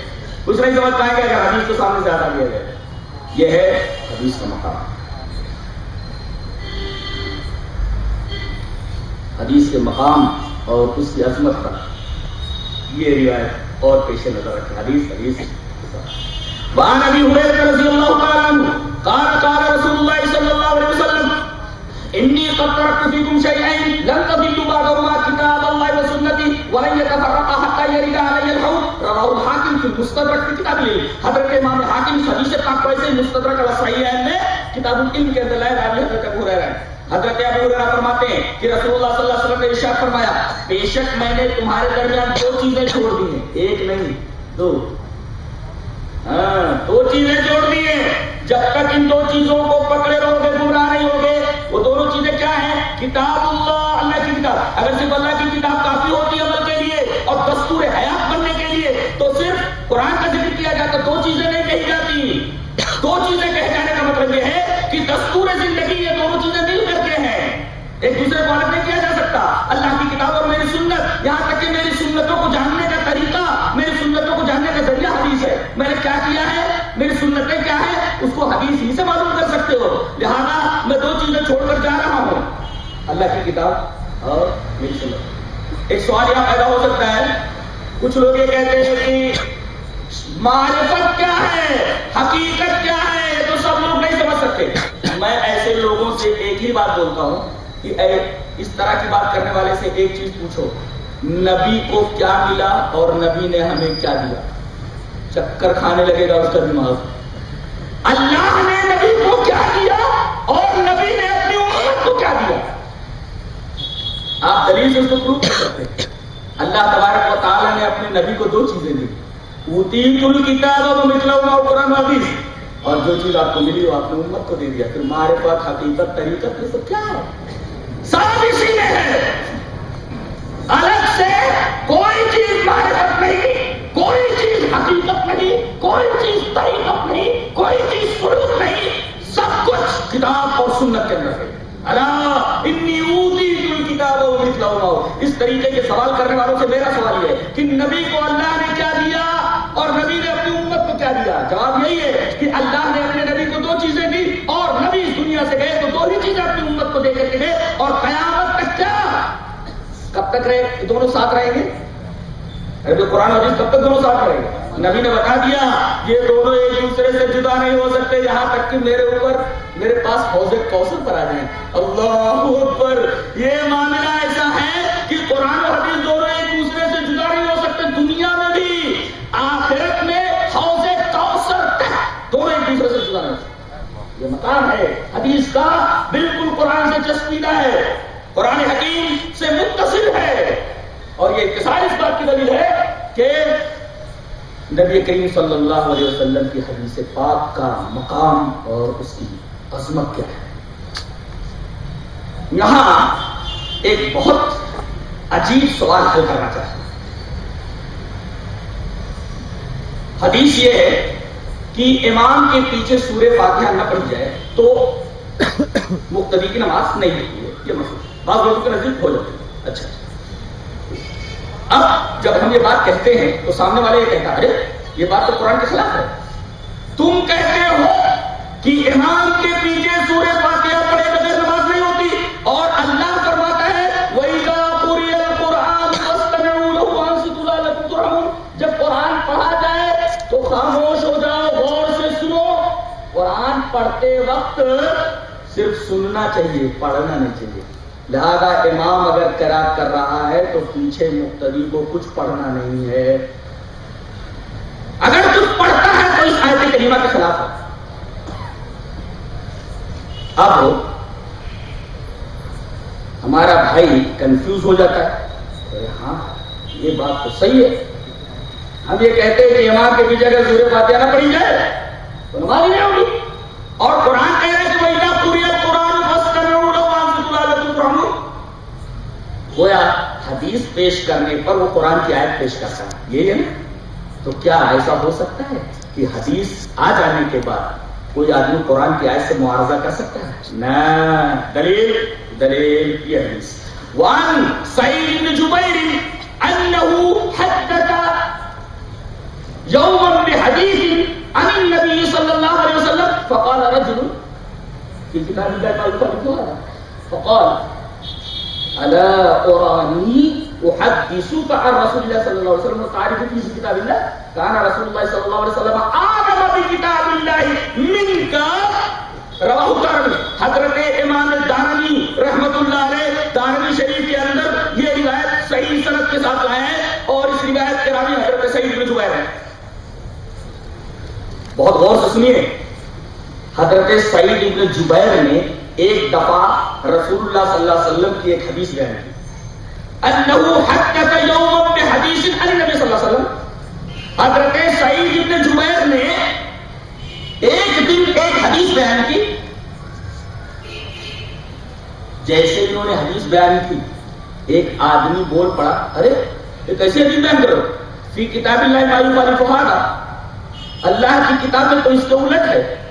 کچھ نہیں سمجھ پائیں گے اگر حدیث کو سامنے سے ادا کیا جائے۔ یہ ہے حدیث کا مقام۔ حدیث کے مقام اور اس کی عظمت کا یہ روایت اور پیش نظر رکھے حدیث حدیث۔ وعن ابي هريره رضي الله تعالى عنه قال قال رسول الله صلى الله عليه وسلم اني قد تركت فيكم شيئين لن تضلوا بعدهما كتاب الله وسنتي ولن يتفرقا حتى يرد علي الحوض رواه الحاكم في المستدرك في كتاب العلم۔ حضرت امام حاکم حدیث پاک مستدرک الصحیح میں کتاب العلم کے اندر لائے حضرت ابو ہریرہ۔ حضرت ابو ہریرہ فرماتے ہیں کہ رسول اللہ صلی اللہ علیہ وسلم نے ارشاد فرمایا، بے شک میں نے تمہارے درمیان دو چیزیں چھوڑ دی ہیں۔ ایک نہیں، دو۔ ہاں دو چیزیں چھوڑ دی ہیں۔ جب تک ان دو چیزوں کو پکڑے رہو گے، گمراہ نہیں ہوگے، وہ دونوں چیزیں کیا ہیں؟ کتاب اللہ اللہ کی کتاب۔ اگر صرف اللہ کیا کیا ہے؟ میری سنتیں کیا ہے اس کو حدیث ہی سے معلوم کر سکتے ہو۔ لہذا میں دو چیزیں چھوڑ کر جا رہا ہوں۔ اللہ کی کتاب اور میری سنت۔ ایک سوال یہاں پیدا ہو سکتا ہے۔ کچھ لوگ یہ کہتے ہیں کہ معرفت کیا ہے؟ حقیقت کیا ہے؟ یہ تو سب لوگ نہیں سمجھ سکتے۔ میں ایسے لوگوں سے ایک ہی بات بولتا ہوں کہ اے، اس طرح کی بات کرنے والے سے ایک چیز پوچھو۔ نبی کو کیا ملا اور نبی نے ہمیں کیا دیا؟ چکر کھانے لگے گا اس کا دماغ۔ اللہ نے نبی کو کیا دیا اور نبی نے اپنی امت کو کیا دیا؟ آپ دلیل سے اس کو پروف کر سکتے اللہ تبارک و تعالیٰ نے اپنے نبی کو دو چیزیں دی۔ اوتی کل کتاب اور مطلب اور قرآن حدیث۔ اور جو چیز آپ کو ملی وہ آپ نے امت کو دے دیا۔ پھر مارے پاس حقیقت، طریقت یہ سب کیا ہے؟ سب اسی میں ہے۔ الگ سے کوئی چیز معرفت نہیں۔ چیز طریقت نہیں، کوئی چیز طریقت نہیں، کوئی چیز سلوک نہیں، سب کچھ کتاب اور سنت کے اندر ہے۔ اللہ اتنی کتاب اس طریقے کے سوال کرنے والوں سے میرا سوال یہ ہے کہ نبی کو اللہ نے کیا دیا اور نبی نے اپنی امت کو کیا دیا؟ جواب یہی ہے کہ اللہ نے اپنے نبی کو دو چیزیں دی اور نبی اس دنیا سے گئے تو دو ہی چیزیں اپنی امت کو دے کر کے گئے اور قیامت تک کیا؟ کب تک رہے؟ دونوں ساتھ رہیں گے؟ ارے تو قرآن حدیث کب تک دونوں ساتھ رہیں گے۔ نبی نے بتا دیا، یہ دونوں ایک دوسرے سے جدا نہیں ہو سکتے، یہاں تک کہ میرے اوپر، میرے پاس حوض کوثر پر آ جائیں۔ اللہ اکبر، یہ معاملہ ایسا ہے کہ قرآن و حدیث دونوں ایک دوسرے سے جدا نہیں ہو سکتے، دنیا میں بھی، آخرت میں حوض کوثر تک دونوں ایک دوسرے سے جدا نہیں ہو سکتے۔ یہ مقام ہے، حدیث کا بالکل قرآن سے چسپیدہ ہے۔ قرآن حکیم سے متصل ہے۔ اور یہ اتصال اس بات کی دلیل ہے کہ نبی کریم صلی اللہ علیہ وسلم کی حدیث پاک کا مقام اور اس کی عظمت کیا ہے۔ یہاں ایک بہت عجیب سوال حل کرنا چاہتا ہوں۔ حدیث یہ ہے کہ امام کے پیچھے سورہ فاتحہ نہ پڑ جائے تو مقتدی کی نماز نہیں ہوتی ہے، یہ مسئلہ بعض لوگوں کے نزدیک ہو جاتی ہے۔ اچھا۔ اب جب ہم یہ بات کہتے ہیں تو سامنے والے یہ کہتا ارے، یہ بات تو قرآن کے خلاف ہے۔ تم کہتے ہو کہ امام کے پیچھے سورہ فاتحہ پڑے بغیر نماز نہیں ہوتی، اور اللہ فرماتا ہے وہی قرآن جب قرآن پڑھا جائے تو خاموش ہو جاؤ، غور سے سنو۔ قرآن پڑھتے وقت صرف سننا چاہیے، پڑھنا نہیں چاہیے۔ لہذا امام اگر قرآن کر رہا ہے تو پیچھے مقتدی کو کچھ پڑھنا نہیں ہے۔ اگر کچھ پڑھتا ہے تو اس آیت کریمہ کے خلاف۔ ہے اب ہمارا بھائی کنفیوز ہو جاتا ہے۔ ہاں یہ بات تو صحیح ہے۔ ہم یہ کہتے ہیں کہ امام کے پیچھے اگر سورہ فاتحہ نہ پڑھی جائے تو نماز نہیں ہوگی۔ اور قرآن کہہ رہے گویا حدیث پیش کرنے پر وہ قرآن کی آیت پیش کرتا ہے۔ یہ ہے نا؟ تو کیا ایسا ہو سکتا ہے کہ حدیث آ جانے کے بعد کوئی آدمی قرآن کی آیت سے معارضہ کر سکتا ہے؟ نہ۔ دلیل دلیل یہ حدیث۔ وان سعید بن جبیر انه حدث يوما بحديث عن النبي صلى الله عليه وسلم، فقال رجل في كتاب الله فقال الا اراني احدثك عن رسول الله صلى الله عليه وسلم تعرف في كتاب الله كان رسول الله صلى الله عليه وسلم اعلم بكتاب الله منك رواہ دارمی حضرت امام دارمی رحمت اللہ علیہ دارمی شریف کے اندر یہ روایت صحیح صنعت کے ساتھ لائے ہیں اور اس روایت کے راوی حضرت سعید بن جبیر ہیں بہت غور سے سنیے حضرت سعید ابن جبیر نے ایک دفعہ رسول اللہ صلی اللہ علیہ وسلم کی ایک حدیث بیان کی۔ انہو حدث یوم بحدیث علی نبی صلی اللہ علیہ وسلم۔ حضرت سعید ابن جبیر نے ایک دن ایک حدیث بیان کی۔ جیسے انہوں نے حدیث بیان کی، ایک آدمی بول پڑا، ارے، یہ کیسے حدیث بیان کرو فی کتاب اللہ مایو والی فہارا اللہ کی کتاب میں تو اس کے الٹ ہے۔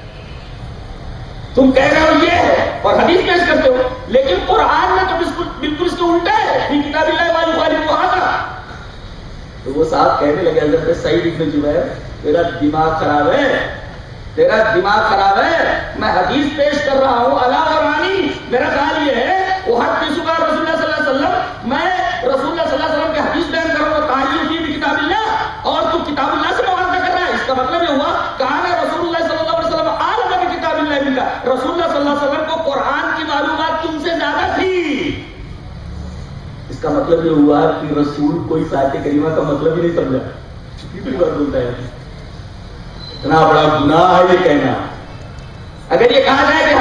تم کہہ رہے ہو یہ ہے اور حدیث پیش کرتے ہو، لیکن قرآن میں تو بالکل اس کے الٹا ہے فی کتاب اللہ والی کو فہارا تو وہ صاحب کہنے لگے، حضرت سعید ابن جبیر، تیرا دماغ خراب ہے، تیرا دماغ خراب ہے، میں حدیث پیش کر رہا ہوں مطلب یہ ہوا کہ رسول کوئی سات کریمہ کا مطلب ہی نہیں سمجھا۔ کتنی بات بولتا ہے؟ اتنا بڑا گناہ ہے یہ کہنا۔ اگر یہ کہا جائے کہ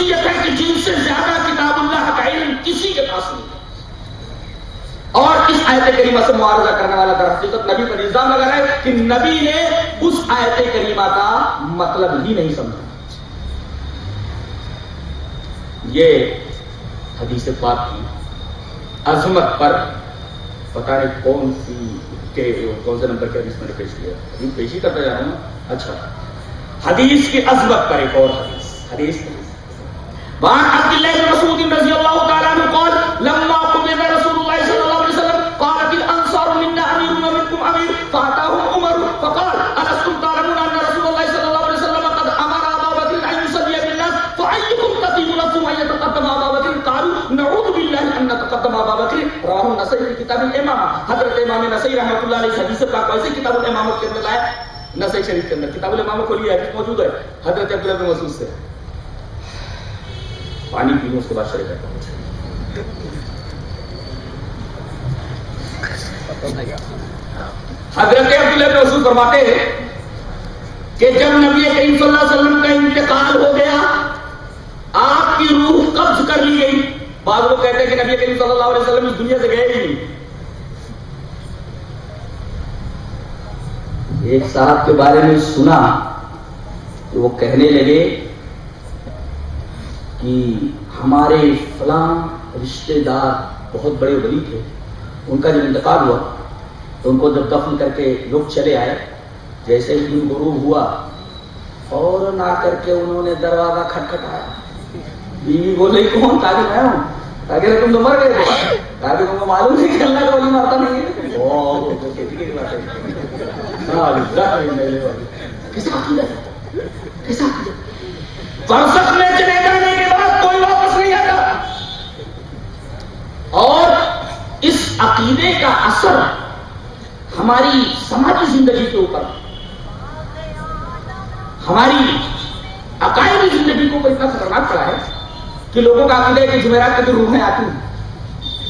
شخصیت ہے کہ جن سے زیادہ کتاب اللہ کا علم کسی کے پاس نہیں ہے۔ اور اس آیت کریمہ سے معارضہ کرنے والا در حقیقت نبی پر الزام لگا رہا ہے کہ نبی نے اس آیت کریمہ کا مطلب ہی نہیں سمجھا۔ یہ حدیث پاک کی عظمت پر پتا نہیں کون سی کون سے نمبر کے حدیث میں نے پیش کیا۔ ابھی پیش ہی کرتا جا رہا ہوں۔ اچھا۔ حدیث کی عظمت پر ایک اور حدیث۔ حدیث وعن عبد الله بن مسعود رضي الله تعالى عنه قال، لما قبض رسول الله صلى الله عليه وسلم، قالت الانصار منا امير ومنكم امير فاتاهم عمر، فقال الستم تعلمون ان رسول الله صلى الله عليه وسلم قد امر ابا بكر ان يصلي بالناس فايكم تطيب نفسه ان يتقدم ابا بكر؟ قالوا، نعوذ بالله ان نتقدم ابا بكر. رواه النسائي في كتاب الامامه حضرت امام نسائی رحمۃ اللہ علیہ حدیث پاک ویسے کتاب الامامت کے اندر آیا. نسائی شریف کے اندر. کتاب الامامت کھولی ہے موجود ہے. حضرت عبداللہ بن مسعود سے. پانی پیوں اس کے بعد شرح کرتا ہوں۔ حضرت عبداللہ بن مسعود فرماتے ہیں کہ جب نبی کریم صلی اللہ علیہ وسلم کا انتقال ہو گیا، آپ کی روح قبض کر لی گئی۔ بعض لوگ کہتے ہیں کہ نبی کریم صلی اللہ علیہ وسلم اس دنیا سے گئے ہی نہیں۔ ایک صاحب کے بارے میں سنا کہ وہ کہنے لگے کہ ہمارے فلاں رشتے دار بہت بڑے ولی تھے۔ ان کا جب انتقال ہوا تو ان کو جب دفن کر کے لوگ چلے آئے جیسے ہی غروب ہوا فوراً آ کر کے انہوں نے دروازہ کھٹکھٹایا۔ بیوی بولے کون؟ تاکہ میں ہوں۔ تاکہ تم تو مر گئے تھے تاکہ تم کو معلوم نہیں کہ اللہ کا ولی مرتا نہیں ہے۔ فرسخ ہماری سماجی زندگی کے اوپر، ہماری عقائدی زندگی کو اتنا خطرناک پڑا ہے کہ لوگوں کا عقیدہ ہے کہ جمعرات کے دن روحیں آتی ہیں۔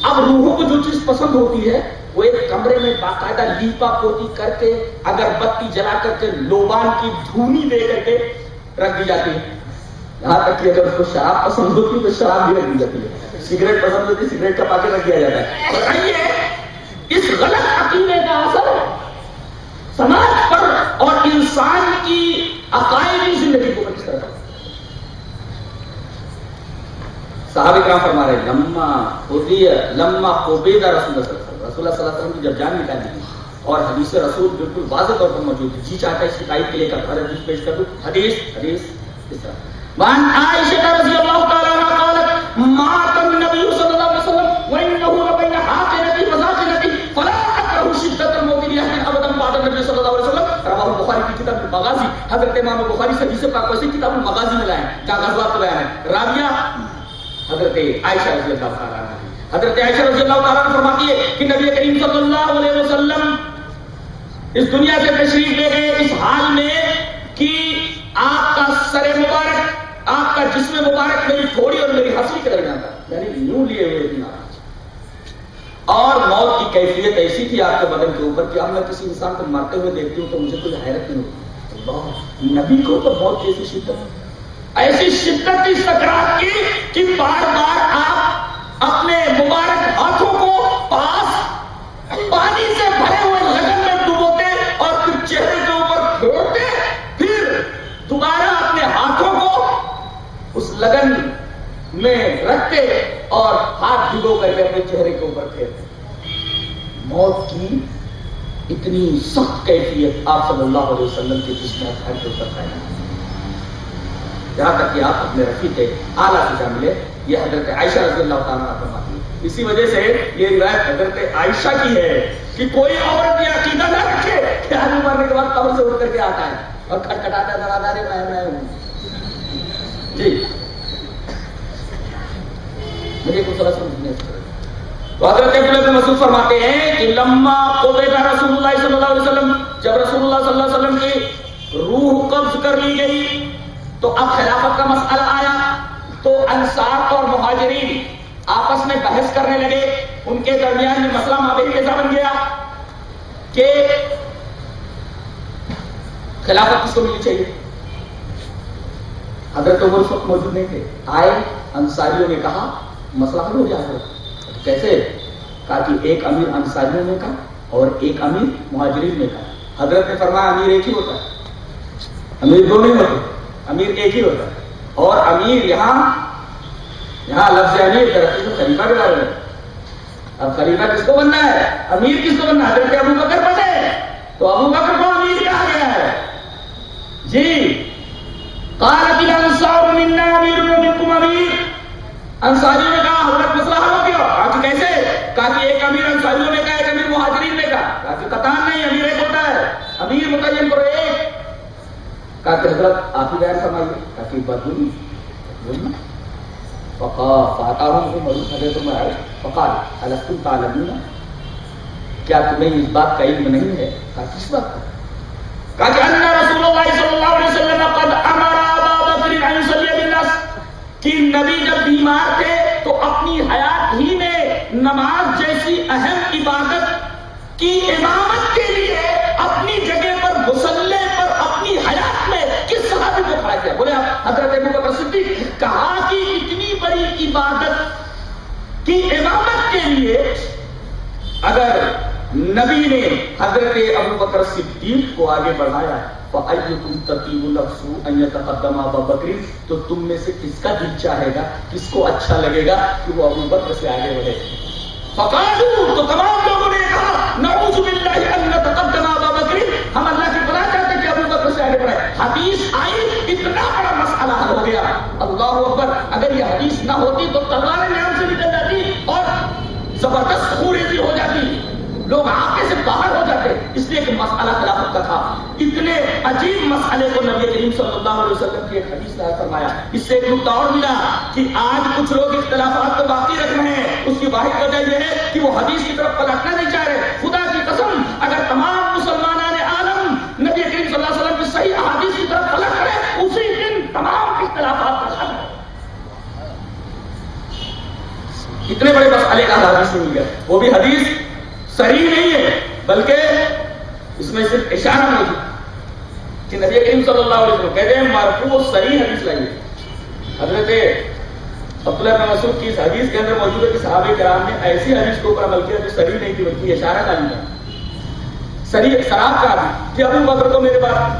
اب روحوں کو جو چیز پسند ہوتی ہے، وہ ایک کمرے میں باقاعدہ لیپا پوتی کر کے اگر بتی جلا کر کے، لوبان کی دھونی دے کر کے رکھ دی جاتی ہے۔ یہاں تک کہ اگر اس کو شراب پسند ہوتی ہے تو شراب بھی رکھ دی جاتی ہے۔ سگریٹ پسند ہوتی ہے سگریٹ کا پاکٹ رکھ دیا جاتا ہے، اس غلط عقیدے سماج پر اور انسان کی عقائدی زندگی کو کس طرح صحابہ کرام فرما رہے لما خودی لما قبیدہ رسول اللہ صلی اللہ علیہ وسلم۔ رسول اللہ صلی اللہ علیہ وسلم کی جب جان نکالی گئی اور حدیث رسول بالکل واضح طور پر موجود ہے جی چاہتا ہے اس کی تائید کے لیے کر حدیث پیش کر دوں۔ حدیث حدیث، اس طرح۔ وعن عائشة رضي الله تعالى عنها قالت، مات في حضرت امام بخاری سے حدیث پاک ویسے کتاب المغازی میں لائے جہاں غزوات کا بیان ہے راویہ حضرت عائشہ رضی اللہ تعالیٰ حضرت عائشہ رضی اللہ تعالیٰ عنہ فرماتی ہے کہ نبی کریم صلی اللہ علیہ وسلم اس دنیا سے تشریف لے گئے اس حال میں کہ آپ کا سر مبارک آپ کا جسم مبارک میری تھوڑی اور میری ہنسی کے درمیان تھا یعنی یوں لیے ہوئے تھے اور موت کی کیفیت ایسی تھی آپ کے بدن کے اوپر کہ اب میں کسی انسان کو مرتے ہوئے دیکھتی ہوں تو مجھے کوئی حیرت نہیں ہوتی نبی کو تو موت کی ایسی شدت ایسی شدت کی سکرات کی کہ بار بار آپ اپنے مبارک ہاتھوں کو پاس پانی سے بھرے ہوئے لگن میں ڈبوتے اور پھر چہرے کے اوپر پھیرتے پھر دوبارہ اپنے ہاتھوں کو اس لگن میں رکھتے اور ہاتھ ڈبو کر کے اپنے چہرے کے اوپر پھیرتے۔ موت کی اتنی سخت کیفیت آپ صلی اللہ علیہ وسلم کے جسم اطہر کے اوپر پائی جہاں تک کہ آپ اپنے رفیق اعلیٰ سے ملے، یہ حضرت عائشہ رضی اللہ تعالیٰ فرماتی ہے اسی وجہ سے یہ روایت حضرت عائشہ کی ہے کہ کوئی عورت یہ عقیدہ نہ رکھے کہ آدمی مرنے کے بعد قبر سے اٹھ کر کے آتا ہے اور کھٹکھٹاتا ہے، دروازہ میں میں ہوں۔ جی۔ مجھے کچھ سمجھ نہیں تو حضرت عبداللہ بن مسعود فرماتے ہیں کہ لما قبض رسول اللہ صلی اللہ علیہ وسلم جب رسول اللہ صلی اللہ علیہ وسلم کی روح قبض کر لی گئی تو اب خلافت کا مسئلہ آیا تو انصار اور مہاجرین آپس میں بحث کرنے لگے ان کے درمیان میں مسئلہ مابین کیسا بن گیا کہ خلافت کس کو ملنی چاہیے حضرت عمر اس وقت موجود نہیں تھے آئے انصاریوں نے کہا مسئلہ حل ہو جائے گا کیسے کہا کہ ایک امیر انصاریوں میں کا اور ایک امیر مہاجرین میں کا حضرت نے فرمایا، امیر ایک ہی ہوتا ہے۔ امیر دو نہیں ہوتے، امیر ایک ہی ہوتا ہے۔ اور امیر یہاں یہاں لفظ امیر درخت سے خلیفہ بھی ڈال رہے اب خلیفہ کس کو بننا ہے؟ امیر کس کو بننا ہے؟ حضرت ابو بکر بنے۔ تو ابو بکر کو امیر کہا گیا ہے۔ جی قالت الانصار منا امیر ومنكم امیر۔ انصاری نے کہا حضرت مسئلہ حل ہو گیا کہا کہ کیسے کہا کہ ایک امیر انصاریوں نے کہا، ایک امیر مہاجرین نے کہا۔ کہا کہ قطان نہیں امیر ایک ہوتا ہے۔ امیر متعین کرو ایک۔ کہا کہ حضرت، آپ ہی بیان فرمائیے کہا کہ بدلی بولنا۔ فقا فاتاہم کو مروف حضرت عمر آئے۔ فقال الستم تعلمون۔ کیا تمہیں اس بات کا علم نہیں ہے؟ کہا کس بات کا؟ کہا کہ ان رسول اللہ صلی اللہ علیہ وسلم قد امر ابا بکر ان يصلي بالناس۔ کہ نبی جب بیمار تھے تو اپنی حیات ہی میں نماز کی امامت کے لیے اپنی جگہ پر مسلح پر اپنی حیات میں کس صحابی کو کھڑا کیا بولے آپ، حضرت ابو بکر صدیق کہا کہ اتنی بڑی عبادت کی امامت کے لیے اگر نبی نے حضرت ابو بکر صدیق کو آگے بڑھایا فَأَيُّكُمْ تو تم میں سے کس کا دل چاہے گا؟ کس کو اچھا لگے گا کہ وہ ابو بکر سے آگے بڑھے؟ فقالوا، تو تمام لوگوں نے نعوذ باللہ ان نتقدم ابا بکر. ہم اللہ کی پناہ چاہتے کہ ابو بکر سے آگے بڑھے حدیث آئی، اتنا بڑا مسئلہ حل ہو گیا. اللہ اکبر، اگر یہ حدیث نہ ہوتی تو تلوار نیام سے نکل جاتی اور زبردست خوریزی ہو جاتی. لوگ آگے سے باہر ہو جاتے. اس لیے کہ مسئلہ خلافت کا تھا. اتنے عجیب مسئلے کو نبی کریم صلی اللہ علیہ وسلم کی ایک حدیث نے فرمایا. اس سے ایک نقطہ اور ملا کہ آج کچھ لوگ اختلافات کو باقی رکھ رہے ہیں. اس کی واحد وجہ یہ ہے کہ وہ حدیث کی طرف پلٹنا نہیں چاہ رہے. خدا قسم، اگر تمام مسلمان عالم نبی کریم صلی اللہ علیہ وسلم کی صحیح حدیث کی طرف پلٹ کرے اسی دن تمام اختلافات کا حل اتنے بڑے مسئلے کا حدیث مل گیا وہ بھی حدیث صحیح نہیں ہے، بلکہ اس میں صرف اشارہ موجود کہ نبی کریم صلی اللہ علیہ وسلم کہتے ہیں مرفوع صحیح حدیث لائیے حضرت عبداللہ بن مسعود کی اس حدیث کے اندر موجود ہے کہ صحابہ کرام نے ایسی حدیث کے اوپر عمل کیا جو صحیح نہیں تھی، بلکہ اشارہ کا نہیں صحیح شراب کا بھی۔ کہ ابو بکر کو میرے پاس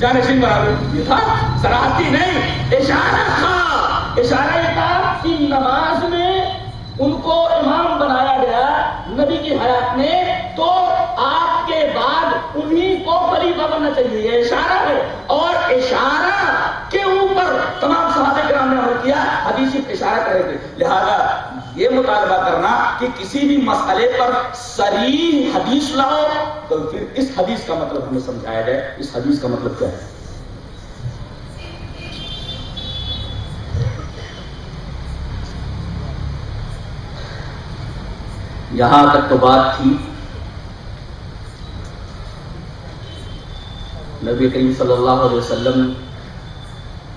جانشین بنا دو۔ یہ تھا سراحتی نہیں، اشارہ تھا۔ اشارہ یہ تھا کہ نماز میں ان کو امام بنایا گیا نبی کی حیات میں، تو آپ کے بعد انہی کو خلیفہ بننا چاہیے۔ یہ اشارہ ہے۔ اور اشارہ کے اوپر تمام صحابہ کرام نے عمل کیا، حدیث اشارہ کرے گے لہذا یہ مطالبہ کرنا کہ کسی بھی مسئلے پر سریح حدیث لاؤ تو پھر اس حدیث کا مطلب ہمیں سمجھایا جائے۔ اس حدیث کا مطلب کیا ہے؟ یہاں تک تو بات تھی۔ نبی کریم صلی اللہ علیہ وسلم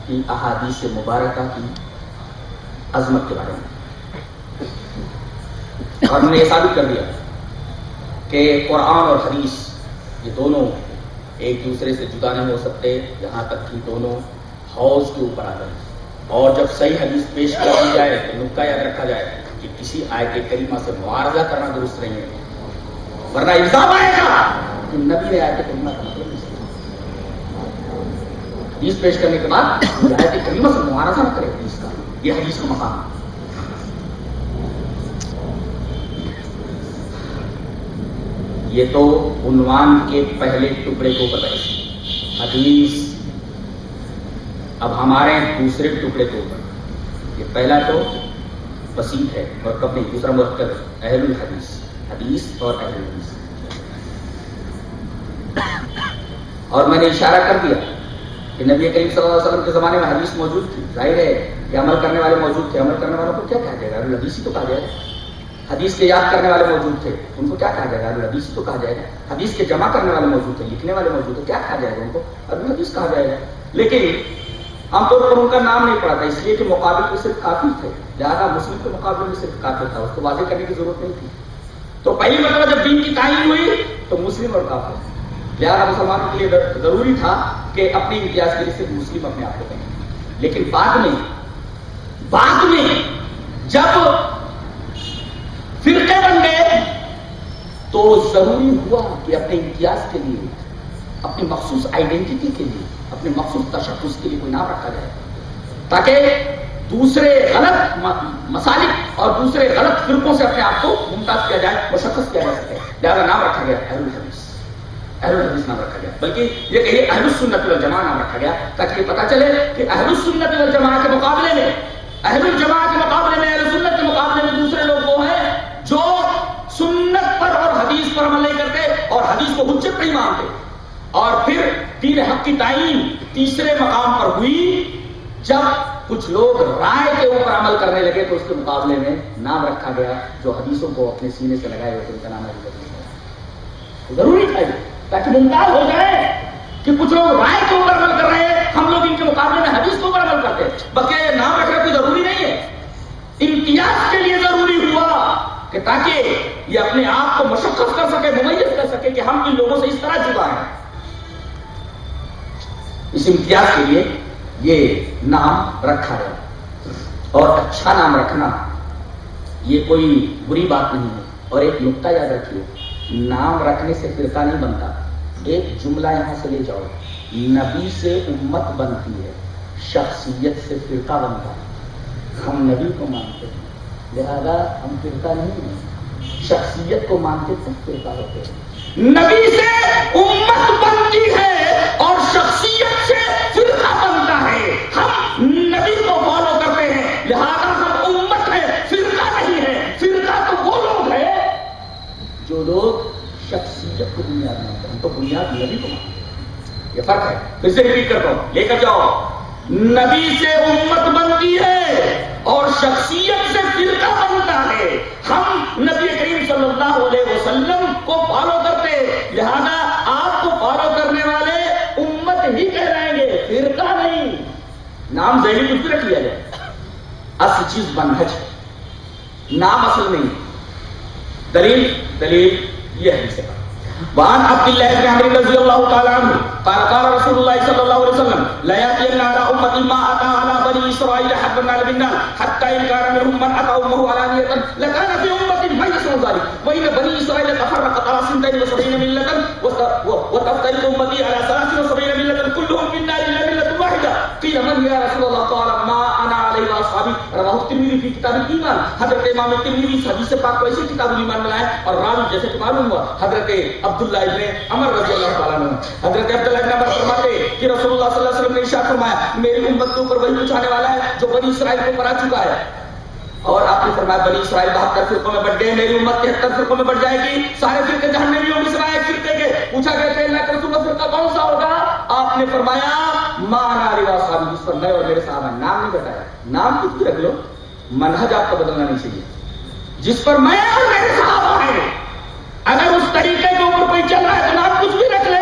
کی احادیث مبارکہ کی عظمت کے بارے میں۔ اور ہم نے یہ ثابت کر دیا کہ قرآن اور حدیث یہ دونوں ایک دوسرے سے جدا نہیں ہو سکتے، یہاں تک کہ دونوں حوض کے اوپر آ جائیں اور جب صحیح حدیث پیش کر دی جائے تو نکا یاد رکھا جائے کہ کسی آیت کریمہ سے معارضہ کرنا درست نہیں ہے۔ ورنہ الزام آئے گا کہ نبی نے آیت کریمہ کا حدیث پیش کرنے کے بعد آیت کریمہ سے معارضہ نہ کرے حدیث کا یہ حدیث کا مقام یہ تو عنوان کے پہلے ٹکڑے کو اوپر حدیث اب ہمارے دوسرے ٹکڑے کے اوپر یہ پہلا تو بسیط ہے اور کب نہیں، دوسرا مرکب ہے۔ اہل الحدیث۔ حدیث اور اہل الحدیث۔ اور میں نے اشارہ کر دیا کہ نبی کریم صلی اللہ علیہ وسلم کے زمانے میں حدیث موجود تھی۔ ظاہر ہے کہ عمل کرنے والے موجود تھے۔ عمل کرنے والوں کو کیا کہا جائے گا؟ حدیث ہی تو کہا جائے گا۔ حدیث کے یاد کرنے والے موجود تھے۔ ان کو کیا کہا جائے گا؟ حدیث تو کہا جائے گا، حدیث کے جمع کرنے والے موجود تھے، لکھنے والے موجود تھے، کیا کہا جائے گا ان کو؟ ابھی حدیث کہا جائے گا۔ لیکن عام طور پر ان کا نام نہیں پڑا تھا، اس لیے کہ مقابل میں صرف کافی تھے۔ لہٰذا مسلم کے مقابلے میں صرف کافی تھا، اس کو واضح کرنے کی ضرورت نہیں تھی۔ تو پہلی مرتبہ جب دین کی تعین ہوئی، تو مسلم اور کافی لہٰذا مسلمانوں کے لیے ضروری تھا کہ اپنی امتیاز کے لیے صرف مسلم اپنے آپ کو کہیں۔ لیکن بعد میں بعد میں جب فرقے بن گئے۔ تو ضروری ہوا کہ اپنے امتیاز کے لیے، اپنی مخصوص آئیڈینٹی کے لیے، اپنے مخصوص تشخص کے لیے کوئی نام رکھا جائے۔ تاکہ دوسرے غلط مسالک اور دوسرے غلط فرقوں سے اپنے آپ کو ممتاز کیا جائے، مشخص کیا جا سکے۔ لہٰذا نام رکھا گیا اہل الحدیث۔ اہل الحدیث نام رکھا گیا۔ بلکہ یہ کہیے اہل السنت والجماع نام رکھا گیا، تاکہ یہ پتا چلے کہ اہل السنت والجماع کے مقابلے میں، اہل الجماع کے مقابلے میں پر عمل نہیں کرتے اور حدیث کو حجت نہیں مانتے۔ اور پھر تین حق کی تعین تیسرے مقام پر ہوئی۔ جب کچھ لوگ رائے کے اوپر عمل کرنے لگے تو اس کے مقابلے میں نام رکھا گیا جو حدیثوں کو اپنے سینے سے لگائے ہوئے ان کا نام ہے ضروری تھا تاکہ ممتاز ہو جائے کہ کچھ لوگ رائے کے اوپر عمل کر رہے ہیں، ہم لوگ ان کے مقابلے میں حدیث کے اوپر عمل کرتے ہیں۔ بلکہ نام رکھنا کوئی ضروری نہیں ہے۔ امتیاز کے لیے ضروری کہ تاکہ یہ اپنے آپ کو مشخص کر سکے، ممیز کر سکے کہ ہم ان لوگوں سے اس طرح جدا ہیں۔ اس امتیاز کے لیے یہ نام رکھا ہے اور اچھا نام رکھنا یہ کوئی بری بات نہیں ہے۔ اور ایک نقطہ یاد رکھیے، نام رکھنے سے فرقہ نہیں بنتا۔ ایک جملہ یہاں سے لے جاؤ۔ نبی سے امت بنتی ہے، شخصیت سے فرقہ بنتا ہے۔ ہم نبی کو مانتے ہیں۔ لہذا ہم فرقہ نہیں ہیں۔ شخصیت کو مانتے تب فرقہ ہوتے ہیں نبی سے امت بنتی ہے اور شخصیت سے فرقہ بنتا ہے۔ ہم نبی کو فالو کرتے ہیں۔ لہذا ہم امت ہے، فرقہ نہیں ہے۔ فرقہ تو وہ لوگ ہیں جو لوگ شخصیت کو بنیاد مانتے ہیں۔ ہم تو بنیاد نبی کو مانتے ہیں۔ یہ فرق ہے۔ پھر سے ریپیٹ کرتا ہوں۔ لے کر جاؤ۔ نبی سے امت بنتی ہے۔ اور شخصیت سے فرقہ بنتا ہے۔ ہم نبی کریم صلی اللہ علیہ وسلم کو فالو کرتے، لہذا آپ کو فالو کرنے والے امت ہی کہلائیں گے، فرقہ نہیں۔ نام ذہنی کچھ رکھ لیا جائے۔ اصل چیز بنہج نام اصل نہیں۔ دلیل دلیل یہ ہے۔ وعن عبد الله بن عمرو رضي الله تعالى عنه قال قال رسول الله صلى الله عليه وسلم، لا ياتين على امتي ما اتى على بني اسرائيل حتى النار بالنار حتى ان كان منهم من اتى امه علانية لكان في امه من يسمع ذلك. وان بني اسرائيل تفرقت على سنتين وسبعين ملة وتفترق امتي على ثلاث وسبعين ملة كلهم في النار الا ملة واحدة. قيل من يا رسول الله؟ قال ما عليه واصحابي رواه کی کتاب ایمان حضرت امام الترمذي حدیث پاک کو ایسی کتاب ایمان میں لائے اور راوی جیسے کہ معلوم ہوا حضرت عبداللہ ابن عمر رضی اللہ تعالیٰ عنہ حضرت عبداللہ ابن عمر فرماتے کہ رسول اللہ صلی اللہ علیہ وسلم نے ارشاد فرمایا میری امت کے اوپر وہی کچھ آنے والا ہے جو بنی اسرائیل کو پڑا چکا ہے اور آپ نے فرمایا بنی اسرائیل بہتر فرقوں میں بڑھ گئے، میری امت تہتر فرقوں میں بڑھ جائے گی۔ سارے فرقے جہنمی ہوں گے سوائے فرقے کے۔ پوچھا گیا کہ اللہ کے رسول فرقہ کون سا ہوگا؟ آپ نے فرمایا مانا روا صاحب جس پر میں اور میرے صاحب نام نہیں بتایا۔ نام کچھ بھی رکھ لو، منہج آپ کو بدلنا نہیں چاہیے۔ جس پر میں اور میرے صاحب ہیں، اگر اس طریقے کے اوپر کوئی چل رہا ہے تو نام کچھ بھی رکھ لے۔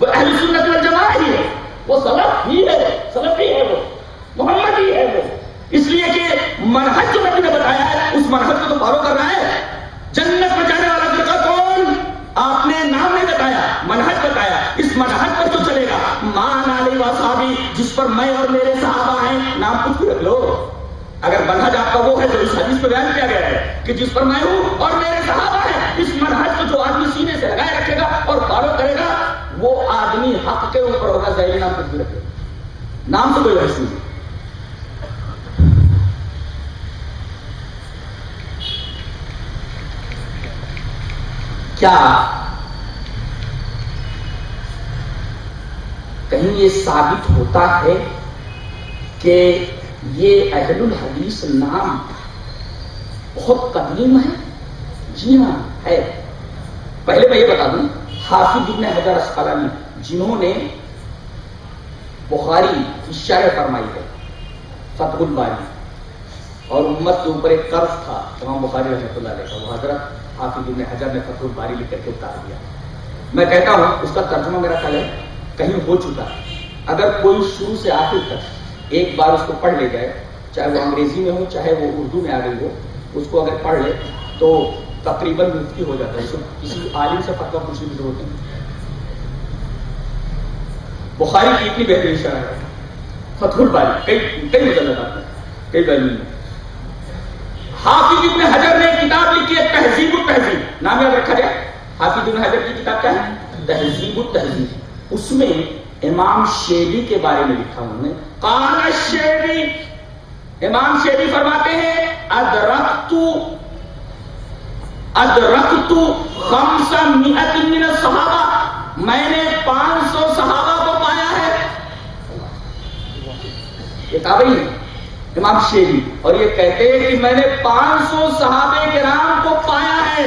وہ اہل سنت والجماع ہی ہے وہ سلف ہی ہے سلف ہی ہے وہ محمد ہی ہے وہ۔ اس لیے کہ منہج جو نبی نے بتایا ہے، اس منہج کو تو فالو کر رہا ہے۔ جنت میں جانے والا فرقہ کون؟ آپ نے نام نہیں بتایا، منہج بتایا۔ اس منہج پر تو چلے گا۔ مان علی و صحابی جس پر میں اور میرے صحابہ ہیں، نام کچھ بھی رکھ لو۔ اگر منہج آپ کا وہ ہے جو اس حدیث پہ بیان کیا گیا ہے کہ جس پر میں ہوں اور میرے صحابہ ہیں، اس منہج کو جو آدمی سینے سے لگائے رکھے گا اور فالو کرے گا، وہ آدمی حق کے اوپر ہوگا، ظاہری نام کچھ بھی رکھے گا نام تو کوئی بحث نہیں۔ کیا؟ کہیں یہ ثابت ہوتا ہے کہ یہ اہل الحدیث نام بہت قدیم ہے؟ جی ہاں ہے۔ پہلے میں یہ بتا دوں، حافظ ابن حجر اسقلانی، جنہوں نے بخاری کی شرح فرمائی ہے، فتح الباری۔ اور امت کے اوپر ایک قرض تھا، امام بخاری رحمۃ اللہ علیہ کا، وہ حضرت حافظ ابن حجر نے فتح الباری لکھ کر کے اتار دیا۔ میں کہتا ہوں، اس کا ترجمہ میرا خیال ہے کہیں ہو چکا۔ اگر کوئی شروع سے آخر تک ایک بار اس کو پڑھ لے جائے، چاہے وہ انگریزی میں ہو، چاہے وہ اردو میں آ گئی ہو، اس کو اگر پڑھ لے تو تقریباً مفتی ہو جاتا ہے۔ اس کسی عالم سے فتوا پوچھنے کی ضرورت نہیں۔ بخاری کی اتنی بہترین شرح ہے۔ فتح الباری، کئی کئی مجلد آتے ہیں، کئی بہترین حافظ ابن حجر نے کتاب لکھی ہے تہذیب التہذیب. نام یاد رکھا جائے. حافظ ابن حجر کی کتاب کیا ہے؟ تہذیب التہذیب. اس میں امام شیری کے بارے میں لکھا انہوں نے کال شیری امام شیری فرماتے ہیں ادرخت ادرخت خمس مئت من صحابہ میں نے پانچ سو صحابہ کو پایا ہے. یہ تابعی امام شیری اور یہ کہتے ہیں کہ میں نے پانچ سو صحابے کے نام کو پایا ہے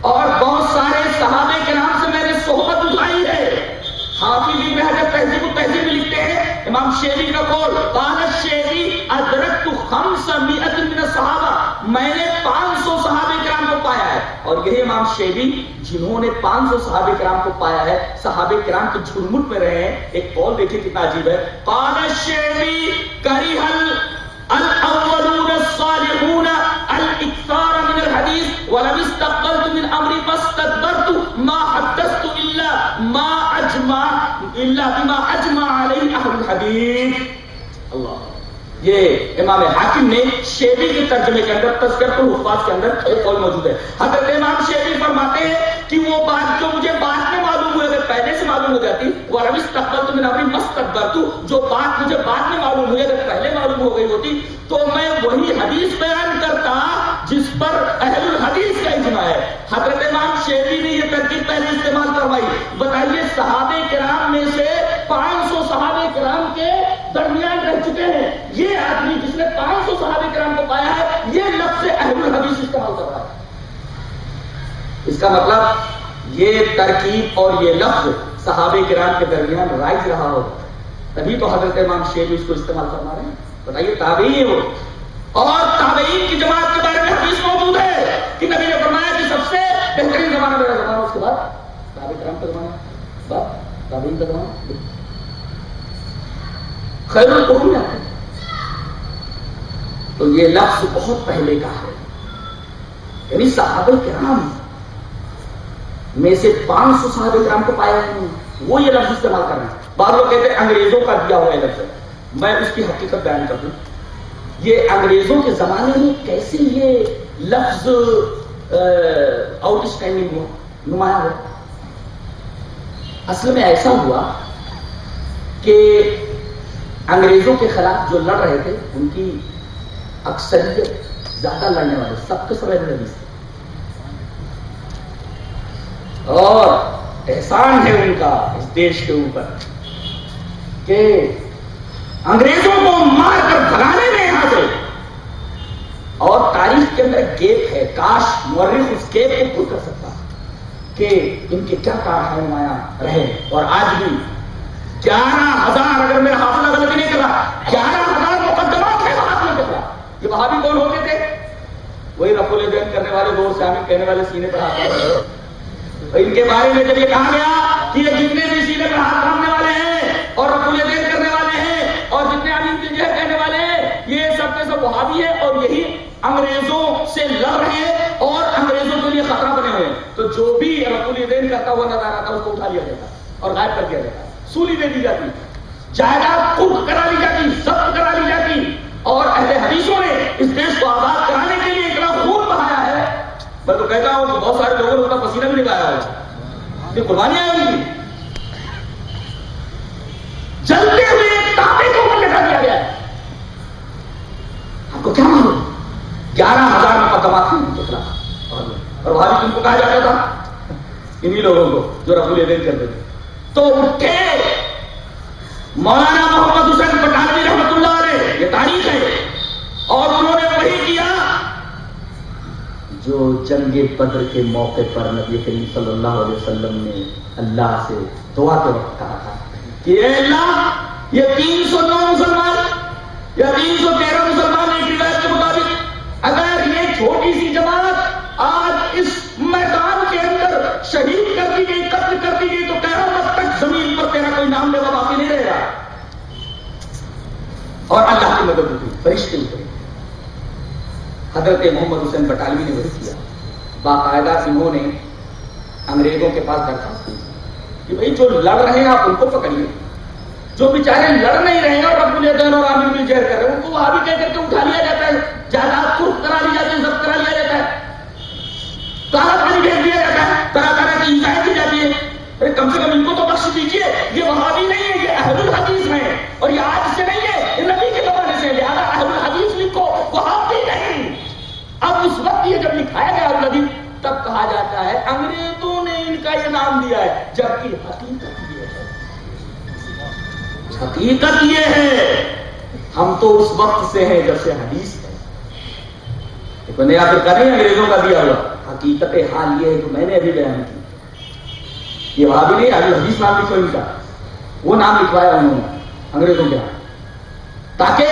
اور بہت سارے صحابے کے نام سے میں نے صحبت اٹھائی ہے۔ حافظ ابن حجر تہذیب التہذیب میں لکھتے ہیں، امام شیری کا قول، قال شیری ادرکت خمس مئت من صحابہ میں نے پانچ سو صحابہ کرام کو پایا ہے۔ اور یہی امام شیری جنہوں نے پانچ سو صحابہ کرام کو پایا ہے، صحابہ کرام کے جھرمٹ میں رہے ہیں۔ ایک قول دیکھیں کتنا عجیب ہے۔ قال شیری کریحل الاولون الصالحون الاکثار من الحدیث ولم استقبلت من امری فاستدبرت، ما حدثت الا ما اجمع الا بما اجمع علیہ اہل الحدیث اللہ یہ امام حاکم نے شیبی کے ترجمے کے اندر تذکرت الحفاظ کے اندر ایک قول موجود ہے۔ حضرت امام شیبی فرماتے ہیں کہ وہ بات جو مجھے بعد میں معلوم ہوئے معلوم ہو جاتی وہ روش تقبل تو میں اپنی مستقبل تو جو بات مجھے بعد میں معلوم ہوئی، اگر پہلے معلوم ہو گئی ہوتی، تو میں وہی حدیث بیان کرتا جس پر اہل الحدیث کا اجماع ہے۔ حضرت امام شیبی نے یہ ترکیب پہلے استعمال کروائی بتائیے، صحابہ کرام میں سے پانچ سو صحابہ کرام کے درمیان رہ چکے ہیں۔ یہ آدمی جس نے پانچ سو صحابہ کرام کو پایا ہے، یہ لفظ اہل الحدیث استعمال کر رہا ہے۔ اس کا مطلب یہ ترکیب اور یہ لفظ صحابہ کرام کے درمیان رائج رہا ہو۔ تبھی تو حضرت امام شیخ اس کو استعمال کرنا رہے ہیں۔ بتائیے تابعی ہے وہ اور تابعین کی جماعت کے بارے میں حدیث موجود ہے کہ نبی نے فرمایا کہ سب سے بہترین زمانہ میرا زمانہ اس کے بعد صحابہ کرام کا زمانہ بعد تابعین کا زمانہ خیر القرون ہے تو یہ لفظ بہت پہلے کا ہے۔ یعنی صحابہ کرام میں سے پانچ سو صحابہ کرام کو پایا ہے وہ یہ لفظ استعمال کر رہے ہیں۔ بعض لوگ کہتے ہیں انگریزوں کا دیا ہوا ہے لفظ۔ میں اس کی حقیقت بیان کر دوں۔ یہ انگریزوں کے زمانے میں کیسے یہ لفظ آؤٹ اسٹینڈنگ ہو، نمایاں ہو۔ اصل میں ایسا ہوا کہ انگریزوں کے خلاف جو لڑ رہے تھے، ان کی اکثریت زیادہ لڑنے والے، سب کے سب حدیث تھے۔ اور احسان ہے ان کا اس دیش کے اوپر کہ انگریزوں کو مار کر بھگانے میں یہاں سے اور تاریخ کے اندر گیپ ہے، کاش مورخ اس گیپ کو پور کر سکتا کہ ان کے کیا کارخانے نمایاں رہے۔ اور آج بھی گیارہ ہزار اگر میرا حاصلہ غلط نہیں کرا گیارہ ہزار مقدمات ہے وہاں میں کرا یہ وہاں بھی کون ہوتے تھے؟ وہی رفول دین کرنے والے، دو شامل کہنے والے سینے پر ہاتھ ان کے بارے میں جب یہ کہا گیا کہ یہ جتنے بھی سینے پر ہاتھ تھامنے والے ہیں اور رفول دین کرنے والے ہیں اور جتنے امین تجھے کہنے والے ہیں، یہ سب کے سب وہابی ہے اور یہی انگریزوں سے لڑ رہے ہیں اور انگریزوں کے لیے خطرہ بنے ہوئے ہیں۔ تو جو بھی رفول دین کرتا ہوا نظر آتا اس کو اٹھا لیا جاتا اور غائب کر دیا جاتا سولی دے دی جاتی جائیداد خود کرا لی جاتی، ضبط کرا لی جاتی اور اہل حدیثوں نے اس دیش کو آزاد کرانے کے لیے اتنا خون بہایا ہے میں تو کہتا ہوں کہ بہت سارے لوگوں نے ان کا پسینہ بھی نکالا ہے۔ یہ قربانیاں ہیں ان کی جلتے ہوئے تابے کو اوپر لٹا دیا گیا آپ کو کیا معلوم؟ گیارہ ہزار مقدمات ہیں۔ ان کے خلاف اور وہاں بھی تم کو کہا جاتا تھا؟ انہی لوگوں کو جو رفول دین کرتے تھے۔ تو اٹھے۔ مولانا محمد حسین پٹھانوی رحمت اللہ علیہ، یہ تاریخ ہے۔ اور جو جنگ بدر کے موقع پر نبی کریم صلی اللہ علیہ وسلم نے اللہ سے دعا کے وقت کہا تھا کہ اے اللہ، یہ تین سو نو مسلمان، یا تین سو تیرہ مسلمان ایک روایت کے مطابق، اگر یہ چھوٹی سی جماعت آج اس میدان کے اندر شہید کر دی گئی، قتل کر دی گئی، تو قیامت تک زمین پر تیرا کوئی نام لیوا باقی نہیں رہے گا۔ اور اللہ کی مدد ہوتی فرشتے اترے حضرت محمد حسین بٹالوی نے وہی کیا۔ باقاعدہ انہوں نے انگریزوں کے پاس درخواست کی کہ بھائی جو لڑ رہے ہیں آپ ان کو پکڑیے۔ جو بیچارے لڑ نہیں رہے ہیں اور رب الدین اور عامر بھی جہر کر رہے ہیں، ان کو وہاں بھی کہہ کر کے اٹھا لیا جاتا ہے۔ جائیداد کو کرا لیا جاتا ہے، ضبط کرا لیا جاتا ہے۔ کالا پانی بھیج دیا جاتا ہے، طرح طرح کی ہدایت کی جاتی ہے۔ کم سے کم ان کو تو بخش دیجیے یہ وہاں بھی نہیں ہے، یہ اہل الحدیث ہے اور یہ آج اب اس وقت یہ جب لکھایا گیا الحدیث تب کہا جاتا ہے، انگریزوں نے ان کا یہ نام دیا ہے، جبکہ حقیقت یہ ہے۔ حقیقت یہ ہے، ہم تو اس وقت سے ہیں جب سے حدیث ہے۔ نیا پھر کریں انگریزوں کا دیا ہوا۔ حقیقت حال یہ ہے کہ میں نے ابھی بیان کی۔ یہ وہاں بھی نہیں، ابھی حدیث نام لکھو ان کا۔ وہ نام لکھوایا انہوں نے، انگریزوں کے ہاں۔ تاکہ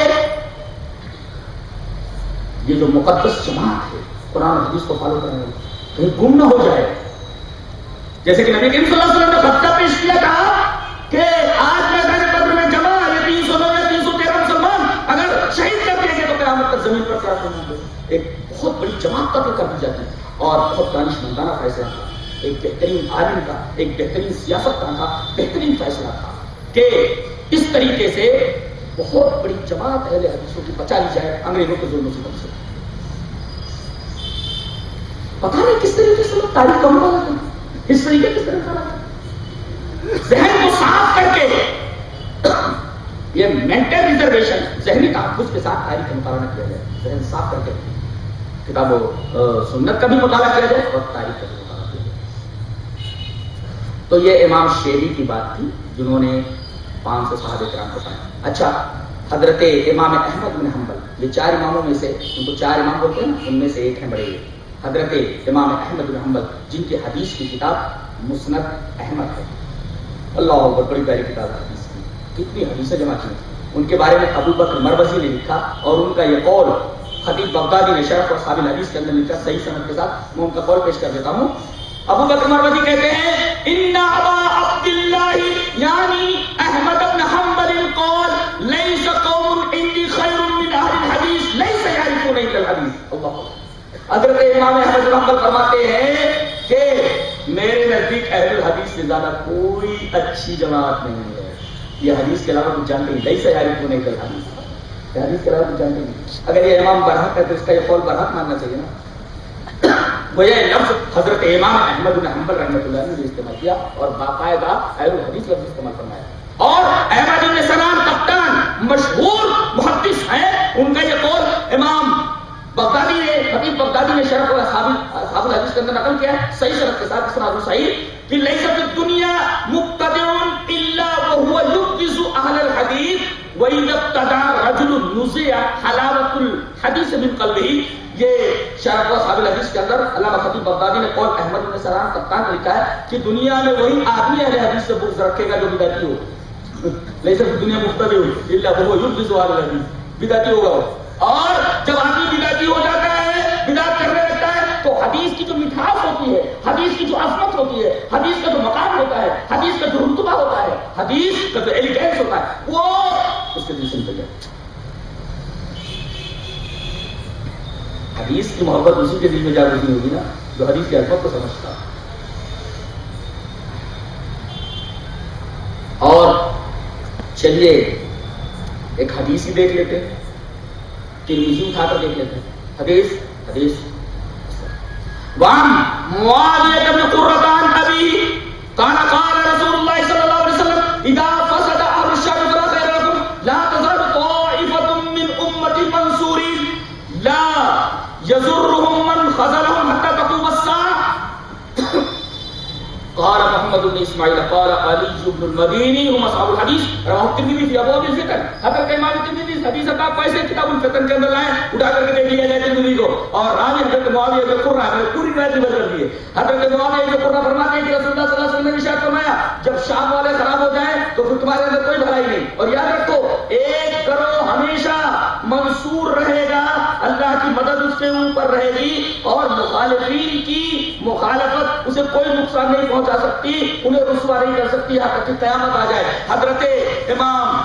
یہ جو مقدس جماعت ہے، قرآن حدیث کو فالو کرنے والی، کہیں گم نہ ہو جائے۔ جیسے کہ نبی کریم صلی اللہ علیہ وسلم نے خطہ پیش کیا تھا کہ آج میں دن بدر میں جمع یہ تین سو نو تین سو تیرہ مسلمان اگر شہید کر دیا گیا تو قیامت تک زمین پر کیا کریں گے۔ ایک بہت بڑی جماعت قتل کر دی جاتی ہے اور بہت دانش مندانہ فیصلہ تھا۔ ایک بہترین عالم کا ایک بہترین سیاست کا تھا، بہترین فیصلہ تھا کہ اس طریقے سے بہت بڑی جماعت اہل حدیثوں کی بچا لی جائے انگریزوں کے ظلم سے سے۔ پتا نہیں کس طریقے سے لوگ تاریخ کم والا تھا اس طریقے کس طرح کا ذہن کو صاف کر کے۔ یہ مینٹل ریزرویشن ذہنی تحفظ کے ساتھ تاریخ کا مطالعہ کیا جائے، ذہن صاف کر کے۔ کتاب و سنت کا بھی مطالعہ کیا جائے اور تاریخ کا بھی مطالعہ کیا جائے۔ تو یہ امام شیری کی بات تھی، جنہوں نے پانچ سو صاحب کرام کو اچھا حضرت امام احمد بن حنبل، یہ چار اماموں میں سے، ان کو چار امام ہوتے ہیں نا، ان میں سے ایک ہے بڑے۔ حضرت امام احمد بن حنبل، جن کی حدیث کی کتاب مسند احمد ہے۔ اللہ اکبر، بڑی پیاری کتاب حدیث کی۔ کتنی حدیثیں جمع کی ان کے بارے میں ابو بکر مربزی نے لکھا اور ان کا یہ قول خطیب بغدادی نے شرف اور قابل حدیث کے اندر لکھا، صحیح سمجھ کے ساتھ۔ میں ان کا قول پیش کر دیتا ہوں۔ ابو بکر مروزی کہتے ہیں، ان ابا عبد اللہ یعنی احمد بن حنبل قال ليس قوم عندي خير من اهل الحديث ليس يعرفون الا الحديث اللہ حضرت امام احمد بن حنبل فرماتے ہیں کہ میرے نزدیک اہل الحدیث سے زیادہ کوئی اچھی جماعت نہیں ہے۔ یہ حدیث کے علاوہ کچھ جانتے ہیں ليس يعرفون الا الحديث حدیث کے علاوہ کچھ جانتے ہیں اگر یہ امام برحق ہے تو اس کا یہ قول برحق ماننا چاہیے نا۔ وہ یہ لفظ حضرت امام احمد بن حنبل رحمۃ اللہ نے استعمال کیا اور باقاعدہ اہل الحدیث لفظ استعمال فرمایا اور احمد بن سلام کپتان، مشہور محدث ہیں۔ ان کا یہ قول امام بغدادی نے، خطیب بغدادی نے شرف اور اصحاب الحدیث کے اندر نقل کیا ہے۔ صحیح شرف کے ساتھ اسناد صحیح کہ لیست الدنیا مقتدع الا وهو يبغض اهل الحديث واذا ابتدع رجل نزع حلاوه الحديث من قلبه۔ یہ شرف و صحابی الحدیث کے اندر علامہ خطیب بغدادی نے قول احمد بن سلام کپتان نے لکھا ہے کہ دنیا میں وہی آدمی اہل حدیث سے بغض رکھے گا جو بدعتی ہو۔ لیکن دنیا مختلف ہوئی اللہ وہ یوز اہل حدیث بدعتی ہوگا وہ۔ اور جب آدمی بدعتی ہو جاتا ہے، بدعت کرنے لگتا ہے، تو حدیث کی جو مٹھاس ہوتی ہے، حدیث کی جو عظمت ہوتی ہے، حدیث کا جو مقام ہوتا ہے، حدیث کا جو رتبہ ہوتا ہے، حدیث کا جو ایلیگینس ہوتا ہے، وہ اس کے دل سے نکل جائے حدیث کی محبت اسی کے دل میں جاگرت نہیں ہوگی نا، جو حدیث کی عظمت کو سمجھتا۔ اور چلیے، ایک حدیث ہی دیکھ لیتے ہیں ترمیزی اٹھا کر دیکھ لیتے۔ ہیں حدیث حدیث۔ وعن معاویہ بن قرطان ابی قال قال رسول اللہ صلی محمد اسماعیل قال علی بن المدینی هم اصحاب الحدیث رواه الترمذی فی ابواب الفتن حضرت امام ترمذی حدیث کا کیسے کتاب الفتن کے اندر لائے اٹھا کر کے دیکھ لیا جائے ترمذی کو اور راوی حضرت معاویہ بن قرہ نے پوری روایت نقل کر دی ہے حضرت معاویہ بن قرہ فرماتے ہیں کہ رسول اللہ صلی اللہ علیہ وسلم نے ارشاد فرمایا جب شام والے خراب ہو جائیں تو پھر تمہارے اندر کوئی بھلائی نہیں اور یاد رکھو ایک کرو ہمیشہ منصور رہے کے اوپر رہے گی اور مخالفین کی مخالفت اسے کوئی نقصان نہیں پہنچا سکتی، انہیں رسوا نہیں کر سکتی، یہاں تک قیامت آ جائے۔ حضرت امام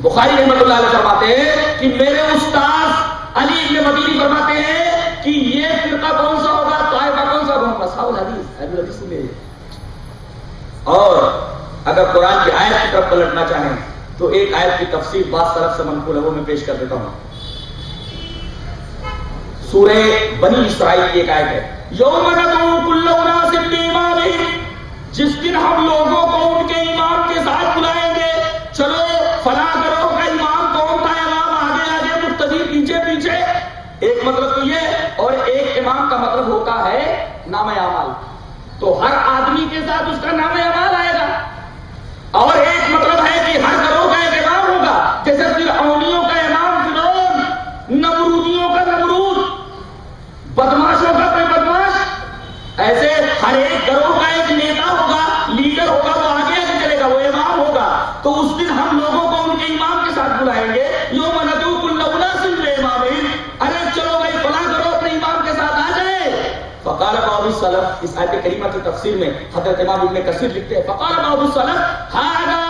بخاری رحمت اللہ علیہ فرماتے ہیں کہ میرے استاد علی ابن مدینی فرماتے ہیں کہ یہ فرقہ کون سا ہوگا؟ طائفہ کون سا؟ ہوگا صاحب الحدیث۔ ابو الحدیث میں اور اگر قرآن کی آیت کی طرف پلٹنا چاہیں تو ایک آیت کی تفسیر بعض طرف سے منقول ہے، وہ میں پیش کر دیتا ہوں۔ سورہ بنی اسرائیل کی ایک آیت ہے۔ یوم ندعو کل اناس بامامہم جس دن ہم لوگوں کو ان کے امام کے ساتھ بلائیں گے۔ چلو، فلاں کرو کا امام کون تھا؟ امام آگے آگے مقتدی پیچھے پیچھے۔ ایک مطلب تو یہ، اور ایک امام کا مطلب ہوتا ہے نام اعمال۔ تو ہر آدمی کے ساتھ اس کا نام اعمال آئے گا۔ اور ایک مطلب ہے کہ ہر گروہ کا ایک امام ہوگا جیسے فرعونیوں کا امام فرعون نمرودیوں کا نمرود بدماشوں کا کوئی بدماش ایسے ہر ایک گروہ کا ایک نیتا ہوگا لیڈر ہوگا وہ آگے آگے چلے گا وہ امام ہوگا تو اس دن ہم لوگوں کو ان کے امام کے ساتھ بلائیں گے یو مندو کلنا سن لے امام ارے چلو بھائی فلاں کرو اپنے امام کے ساتھ آ جائے فقال باب السلف اس آیت کریمہ کی تفسیر میں حضرت امام ابن کثیر لکھتے ہیں، فقال باب السلف هذا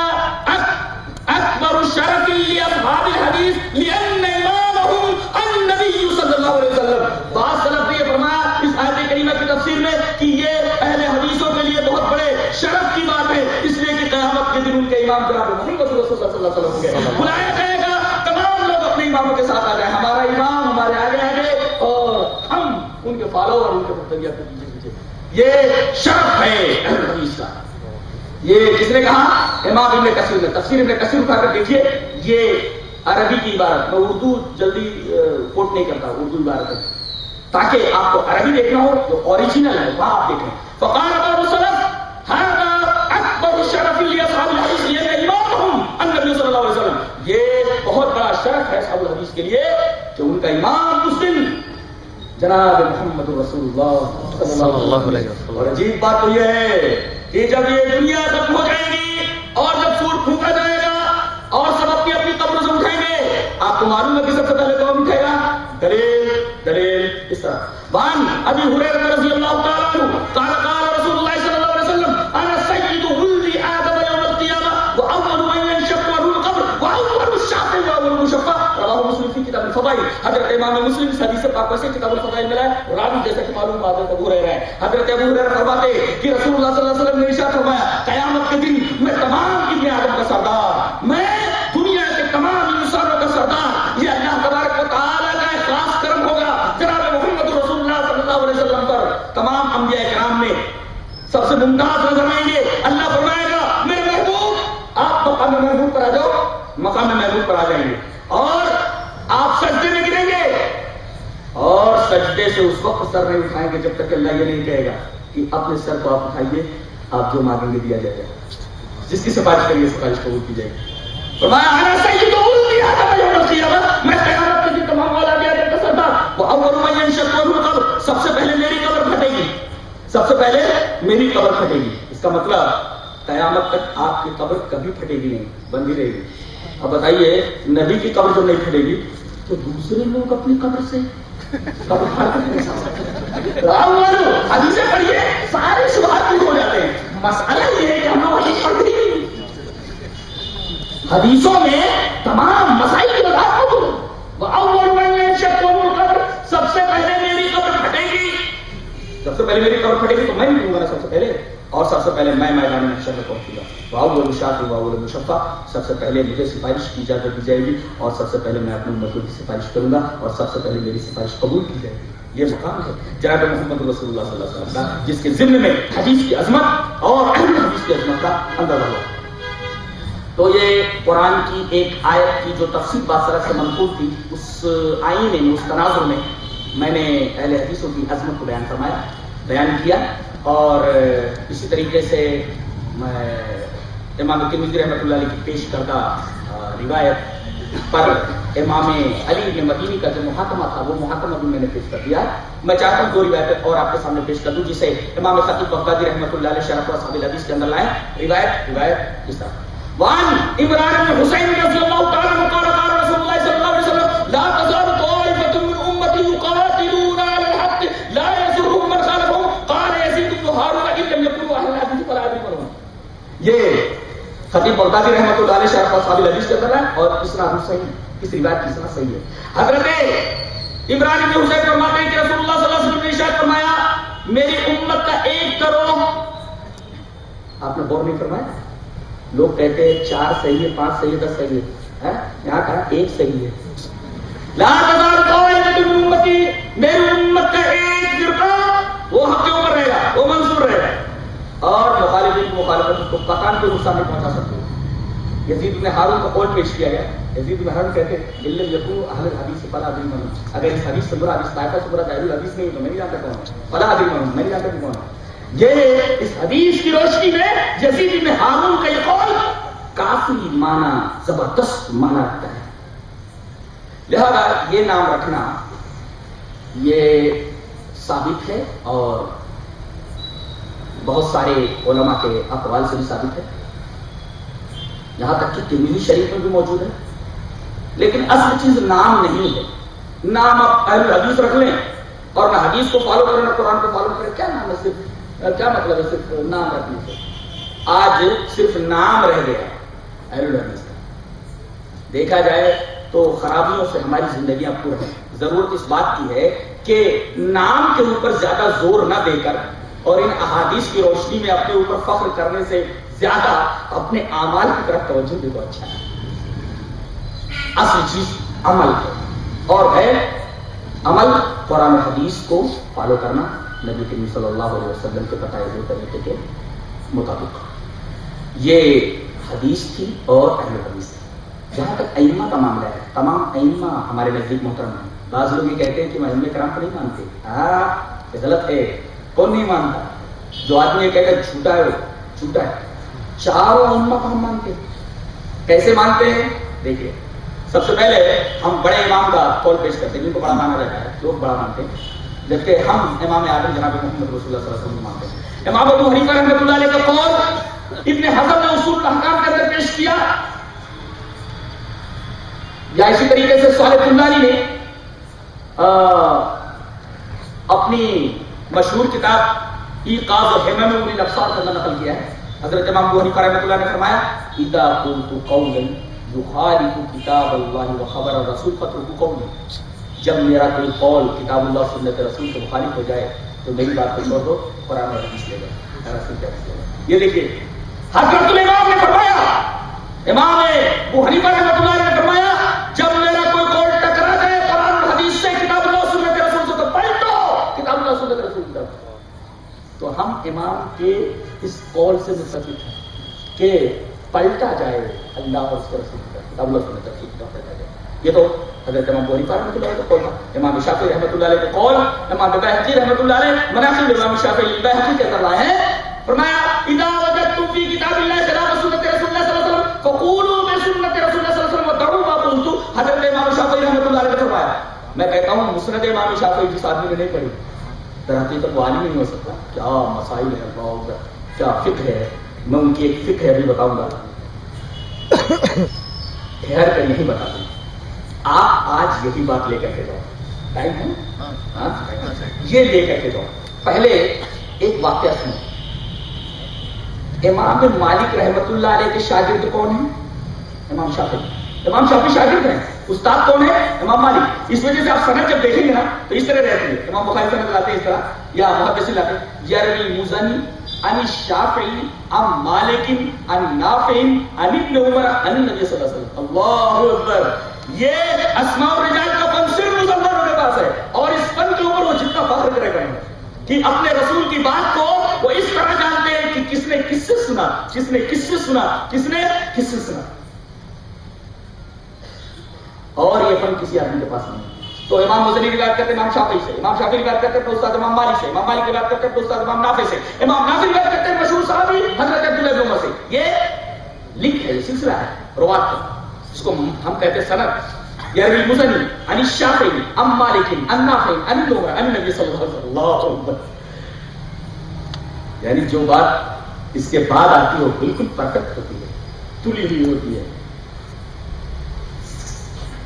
اکبر الشرف لاصحاب الحديث لان امامهم النبي صلی اللہ علیہ وسلم. بعض سلف نے یہ فرمایا اس آیت کریمہ کی تفسیر میں کہ یہ اہل حدیثوں کے لیے بہت بڑے شرف کی بات ہے، اس لیے کہ قیامت کے دن ان کے امام جناب محمد رسول اللہ صلی اللہ علیہ وسلم ہوں گے بلایا جائے گا، تمام لوگ اپنے اماموں کے ساتھ آ جائیں۔ ہمارا امام ہمارے آگے آگے اور ہم ان کے فالو اور ان کے مقتدیات کے پیچھے یہ شرف ہے حدیث کا۔ یہ کس نے کہا؟ امام ابن کثیر نے۔ تفسیر ابن کثیر اٹھا کر دیکھیے، یہ عربی کی عبارت میں اردو جلدی کوٹ نہیں کرتا اردو عبارت ہے۔ تاکہ آپ کو عربی دیکھنا ہو، جو اوریجنل ہے وہاں آپ دیکھیں۔ فقال ابو سلف هذا اکبر الشرف لاصحاب الحديث یہ امامهم النبي صلی اللہ علیہ وسلم. یہ بہت بڑا شرف ہے اصحاب الحدیث کے لیے، کہ ان کا امام جناب محمد رسول اللہ صلی اللہ علیہ وسلم۔ اور عجیب بات تو یہ ہے کہ جب یہ دنیا ختم ہو جائے گی اور جب سور پھونکا جائے گا اور سب اپنی اپنی قبر سے اٹھیں گے، آپ کو معلوم ہے کہ سب سے پہلے کون اٹھے گا؟ دلیل دلیل، اس طرح۔ بان ابھی ہریرہ رضی اللہ تعالیٰ في حضرت امام مسلم اس حدیث پاک سے کتاب الفضائل ملا ہے۔ راوی جیسا کہ معلوم بات ہے ابو ہریرہ ہے حضرت ابو ہریرہ فرماتے ہیں کہ رسول اللہ صلی اللہ علیہ وسلم نے ارشاد فرمایا، قیامت کے دن میں تمام ابن آدم کا سردار، میں دنیا کے تمام انسانوں کا سردار، یہ اللہ تبارک و تعالی کا خاص کرم ہوگا۔ جناب محمد رسول اللہ صلی اللہ علیہ وسلم پر تمام انبیاء کرام میں سب سے ممتاز نظر آئیں گے اللہ فرمائے گا میرے محبوب آپ مقام محبوب پر آ جاؤ مقام محبوب پر آ جائیں گے اور آپ سجدے میں گریں گے اور سجدے سے اس وقت سر نہیں اٹھائیں گے جب تک کہ اللہ یہ نہیں کہے گا کہ اپنے سر کو آپ اٹھائیے، آپ جو مانگیں گے دیا جائے گا جس کی سفارش کریے سفارش قبول کی جائے گی۔ فرمایا، انا سید ولد آدم یوم القیامہ میں قیامت کے دن تمام اولاد آدم کا سردار وہ من ينشق له القبر سب سے پہلے میری قبر پھٹے گی۔ سب سے پہلے میری قبر پھٹے گی۔ اس کا مطلب قیامت تک آپ کی قبر کبھی پھٹے گی نہیں بندی رہے گی۔ اب بتائیے، نبی کی قبر جو نہیں پھٹے گی، تو دوسرے لوگ اپنی قبر سے قبر پھاڑ حدیثیں پڑھیے سارے شبہات دور ہو جاتے ہیں مسئلہ یہ ہے کہ ہم لوگ حدیث پڑھتے ہی نہیں حدیثوں میں تمام مسائل کی وضاحت موجود ہے وَأَوَّلُ مَن يَنشَقُّ لَهُ الْقَبْرُ سب سے پہلے میری قبر پھٹے گی۔ سب سے پہلے میری قبر پھٹے گی تو میں بھی دوں گا سب سے پہلے۔ اور سب سے پہلے میں میدان محشر میں پہنچوں گا۔ واؤ الشاط واؤ المشفا سب سے پہلے مجھے سفارش کی اجازت دی جائے گی اور سب سے پہلے میں اپنے امتوں کی سفارش کروں گا اور سب سے پہلے میری سفارش قبول کی جائے گی۔ یہ مقام ہے۔ جناب محمد رسول اللہ صلی اللہ علیہ وسلم کا، جس کے ذمے میں حدیث کی عظمت اور حدیث کی عظمت کا اندازہ ہوا تو یہ قرآن کی ایک آیت کی جو تفصیل بادشاہ سے منقول تھی، اس آئینے میں، اس تناظر میں میں نے اہل حدیثوں کی عظمت کو بیان فرمایا۔ بیان کیا اور اسی طریقے سے میں امام ترمذی رحمۃ اللہ علیہ کی پیش کردہ روایت پر امام علی بن مدینی کا جو محاکمہ تھا، وہ محاکمہ بھی میں نے پیش کر دیا۔ میں چاہتا ہوں دو روایتیں اور آپ کے سامنے پیش کر دوں، جسے امام خطیب بغدادی رحمۃ اللہ علیہ شرف و صحابی الحدیث کے اندر لائیں۔ روایت روایت اس طرح؟ وعن عمران بن حسين رضي الله یہ خطیب بغدادی رحمۃ اللہ علیہ شرف و صحابی الحدیث کے ہے اور اسناد صحیح اس روایت کی اسناد صحیح ہے۔ حضرت عمران بن حسین فرماتے ہیں کہ رسول اللہ صلی اللہ علیہ وسلم نے ارشاد فرمایا، میری امت کا ایک کروڑ آپ نے غور نہیں فرمایا؟ لوگ کہتے ہیں چار صحیح ہے پانچ صحیح ہے دس صحیح ہے ہاں؟ یہاں کہا ایک صحیح ہے۔ لا تزال طائفة امتی، میری امت کا ایک فرقہ وہ حق کے اوپر رہے گا، وہ منصور رہے گا۔ اور مخالفین کو مخالفت کو پکان کو نقصان نہیں پہنچا سکتے۔ یزید نے ہارون کا قول پیش کیا گیا۔ یزید میں ہارون کہتے ہیں دل یقو اہل حدیث فلا دل من اگر اس حدیث سے برا حدیث طائفہ سے برا دہل حدیث نہیں تو میں نہیں جانتا کون فلا دل من میں نہیں جانتا کون یہ اس حدیث کی روشنی میں یزید میں ہارون کا یہ قول کافی مانا زبردست مانا رکھتا ہے۔ لہذا یہ نام رکھنا، یہ ثابت ہے اور بہت سارے علماء کے اقوال سے بھی ثابت ہے۔ یہاں تک کہ ترمیزی شریف میں بھی موجود ہے۔ لیکن اصل چیز نام نہیں ہے۔ نام آپ اہل حدیث رکھ لیں اور نہ حدیث کو فالو کریں، نہ قرآن کو فالو کریں، کیا نام ہے صرف؟ کیا مطلب ہے صرف نام رکھنے سے؟ آج صرف نام رہ گیا اہل حدیث کا۔ دیکھا جائے تو خرابیوں سے ہماری زندگیاں پور ہیں۔ ضرورت اس بات کی ہے کہ نام کے اوپر زیادہ زور نہ دے کر اور ان احادیث کی روشنی میں اپنے اوپر فخر کرنے سے زیادہ اپنے اعمال کی طرف توجہ دے تو اچھا ہے۔ اصل چیز عمل ہے۔ اور ہے عمل قرآن حدیث کو فالو کرنا نبی کریم صلی اللہ علیہ وسلم کے بتائے ہوئے طریقے کے مطابق۔ یہ حدیث تھی اور اہل حدیث تھی۔ جہاں تک ائمہ کا معاملہ ہے، تمام ائمہ ہمارے نزدیک محترم ہیں۔ بعض لوگ یہ کہتے ہیں کہ میں کرام کو نہیں مانتے۔ ہاں یہ غلط ہے۔ کون نہیں مانتا جو آدمی یہ کہتا ہے جھوٹا ہے وہ جھوٹا ہے چاروں ائمہ کو ہم مانتے کیسے مانتے ہیں دیکھیے سب سے پہلے ہم بڑے امام کا قول پیش کرتے ہیں جن کو بڑا مانا رہتا ہے لوگ بڑا مانتے ہیں جبکہ ہم امام اعظم جناب محمد رسول اللہ صلی اللہ علیہ وسلم مانتے ہیں امام ابو حنیفہ رحمۃ اللہ علیہ کا قول ابن حضر نے اصول الاحکام کے اندر پیش کیا یا اسی طریقے سے صالح اللہ نے اپنی مشہور کتاب ای قاض و حمم میں انہیں افسار کا نقل کیا ہے۔ حضرت امام ابو حنیفہ رحمۃ اللہ نے فرمایا، اذا قلت قولا یخالف کتاب اللہ و خبر الرسول فترک قولی جب میرا کوئی قول کتاب اللہ سنت رسول کے مخالف ہو جائے، تو میری بات کو چھوڑ دو، قرآن اور حدیث لے لو یہ دیکھیے، حضرت الامام نے فرمایا، امام ابو حنیفہ رحمۃ اللہ نے فرمایا امام کے اس قول سے متفق ہیں کہ پلٹا جائے اللہ اور اس کے رسول کی طرف کتاب اللہ سنت رسول کی طرف پلٹا جائے یہ تو حضرت امام بوری پارا رحمۃ اللہ علیہ قول تھا۔ امام شافی رحمۃ اللہ علیہ کے قول، امام بحقی رحمۃ اللہ علیہ، مناسب امام شافی بحقی کے کر رہا ہے فرمایا، اذا وجدتم في كتاب الله كلام سنت رسول الله صلی اللہ علیہ وسلم، فقولوا بسنت رسول الله صلی اللہ علیہ وسلم ودعوا ما قلت حضرت امام شافعی رحمۃ اللہ علیہ نے فرمایا، میں کہتا ہوں، مسند امام شافعی جس آدمی نے نہیں پڑھی در حقیقت وہ عالم نہیں ہو سکتا۔ کیا مسائل ہے بہت کیا فکر ہے؟ میں ان کی ایک فکر ہے بھی بتاؤں گا۔ ٹھہر کر نہیں بتا دوں۔ آپ آج یہی بات لے کر کے جاؤ۔ ٹائم ہے؟ ہاں؟ یہ لے کر کے جاؤ۔ پہلے ایک واقعہ سنو۔ امام مالک رحمت اللہ علیہ کے شاگرد کون ہیں؟ امام شافی امام شافی شاگرد ہیں۔ استاد کون ہے؟ امام مالک۔ اس وجہ سے آپ سنت جب دیکھیں گے نا، تو اس طرح رہتی ہے امام بخاری سنت لاتے ہیں اس طرح۔ یا محدث لاتے ہیں۔ یروی مزنی ان شافعی ام مالک ان نافع ان ابن عمر ان نبی صلی اللہ علیہ وسلم۔ اللہ اکبر۔ یہ اسماء الرجال کا فن صرف مسلمانوں کے پاس ہے۔ اور اس فن کے اوپر وہ جتنا فخر کرے گا۔ کہ اپنے رسول کی بات کو وہ اس طرح جانتے ہیں کہ کس نے کس سے سنا، کس نے کس سے سنا، کس نے کس سے سنا۔ اور یہ فن کسی آدمی کے پاس نہیں۔ تو امام مزنی کی بات کرتے امام شافی سے۔ امام شافی کی بات کرتے ہیں استاد امام مالک سے۔ امام مالک کی بات کرتے ہیں استاد امام نافع سے۔ امام نافع کی بات کرتے ہیں، مشہور صحابی حضرت عبداللہ بن عمر سے یہ لنک ہے سلسلہ ہے روات ہے۔ جس کو ہم کہتے ہیں سند۔ یعنی مزنی ان شافعی ام مالک ان نافع ان عمر ان نبی صلی اللہ علیہ وسلم۔ یعنی جو بات اس کے بعد آتی ہے، وہ بالکل پرفیکٹ ہوتی ہے، تلی ہوئی ہوتی ہے۔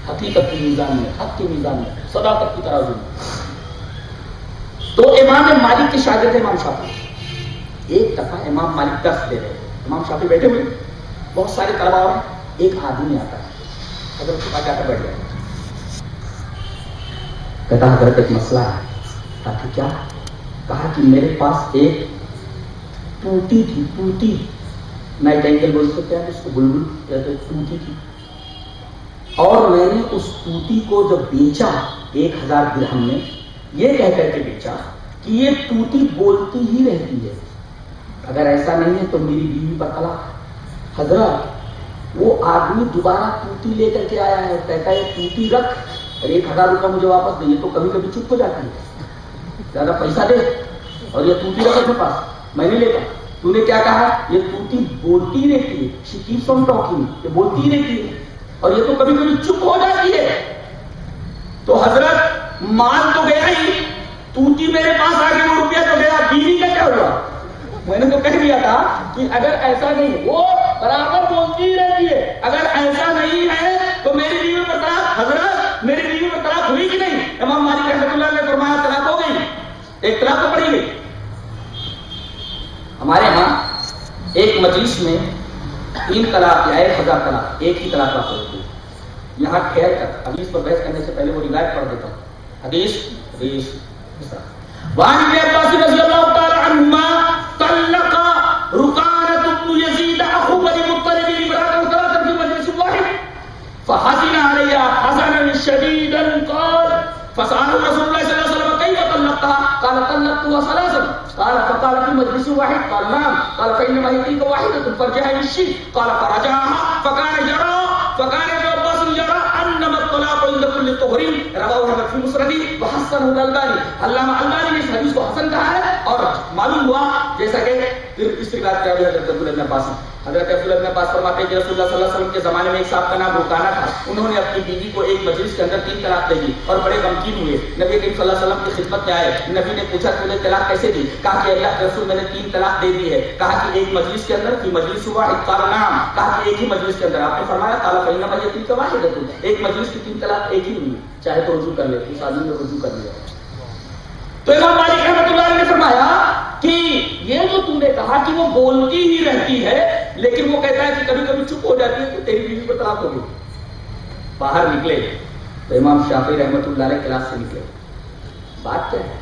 حقیقت کی میزان میں حق کی میزان میں صداقت کی طرح تو امام مالک کے شاگرد امام شافی ایک دفعہ امام مالک درس دے رہے امام شافی بیٹھے ہوئے بہت سارے طلبا اور ایک آدمی آتا ہے۔ حضرت کے پاس جا کر بیٹھ گیا کہتا حضرت ایک مسئلہ ہے۔ تاکہ کیا؟ کہا کہ میرے پاس ایک پوٹی تھی پوٹی نائٹ اینگل بول سکتے ہیں اس کو بلبل کہتے پوٹی تھی۔ اور میں نے اس ٹوٹی کو جب بیچا، ایک ہزار درہم میں، یہ کہہ کر کے بیچا کہ یہ ٹوٹی بولتی ہی رہتی ہے۔ اگر ایسا نہیں ہے تو میری بیوی پر طلاق۔ حضرت وہ آدمی دوبارہ توتی لے کر کے آیا ہے، کہتا ہے توتی رکھ اور ایک ہزار روپیہ مجھے واپس دے تو کبھی کبھی چپ ہو جاتی ہے۔ زیادہ پیسہ دے اور یہ توتی رکھ اپنے پاس۔ میں نہیں لیتا تو نے کیا کہا؟ یہ توتی بولتی رہتی ہے شکی سن ٹاکنگ یہ بولتی رہتی ہے۔ اور یہ تو کبھی کبھی چپ ہو جاتی ہے۔ تو حضرت مال تو گیا ہی، توتی میرے پاس آ کے وہ روپیہ تو گیا، بیوی کا کیا ہوا؟ میں نے تو کہہ دیا تھا کہ اگر ایسا نہیں وہ برابر بولتی رہتی ہے۔ اگر ایسا نہیں ہے تو میری بیوی پر طلاق، حضرت میری بیوی پر طلاق ہوئی کہ نہیں؟ امام مالک رحمت اللہ نے فرمایا طلاق ہو گئی۔ ایک طلاق تو پڑی گئی۔ ہمارے ہاں ایک مجلس میں تین طلاق یا ایک ہزار طلاق، ایک ہی طلاق واقع ہوتی ہے۔ یہاں ٹھہر کر حدیث پر بحث کرنے سے پہلے وہ روایت پڑھ دیتا ہوں۔ حدیث حدیث وعن ابن عباس رضي الله تعالى عنهما طلق ركانة بن يزيد أخو بني مطلب امرأته ثلاثة في مجلس واحد۔ فحزن عليها حزنا شديدا قال فسأله رسول قال طلقتها قال فقال في مجلس واحد قال نعم قال فإنما هي تلك واحدة فرجها يمشي قال فرجعها فكان يرى فكان ابن عباس يرى أنما الطلاق عند كل طهر رواه أحمد في مسندي وحسنه الألباني علامہ البانی نے اس حدیث کو حسن کہا ہے اور معلوم ہوا جیسا کہ پھر اس روایت کیا ہوئی حضرت عبداللہ بن عباس حضرت عبداللہ بن عباس فرماتے ہیں کہ رسول اللہ صلی اللہ علیہ وسلم کے زمانے میں ایک صاحب کا نام رکانا تھا۔ انہوں نے اپنی بیوی کو ایک مجلس کے اندر تین طلاق دے دی اور بڑے غمگین ہوئے۔ نبی کریم صلی اللہ علیہ وسلم کی خدمت میں آئے۔ نبی نے پوچھا تو نے طلاق کیسے دی؟ کہا کہ اللہ کے رسول میں نے تین طلاق دے دی ہے۔ کہا کہ ایک مجلس کے اندر کی مجلس ہوا ایک قال نام کہا کہ ایک ہی مجلس کے اندر۔ آپ نے فرمایا کالا فینا بھائی تین کا ایک مجلس کی تین طلاق ایک ہی ہوئی۔ چاہے تو رجوع کر لے، اس آدمی نے رجوع کر لیا۔ تو امام مالک رحمۃ اللہ نے فرمایا کہ یہ جو تم نے کہا کہ وہ بولتی ہی رہتی ہے، لیکن وہ کہتا ہے کہ کبھی کبھی چپ ہو جاتی ہے کہ تیری بیوی کو طلاق ہو گئی۔ باہر نکلے۔ تو امام شافی رحمۃ اللہ علیہ کلاس سے نکلے۔ بات کیا ہے؟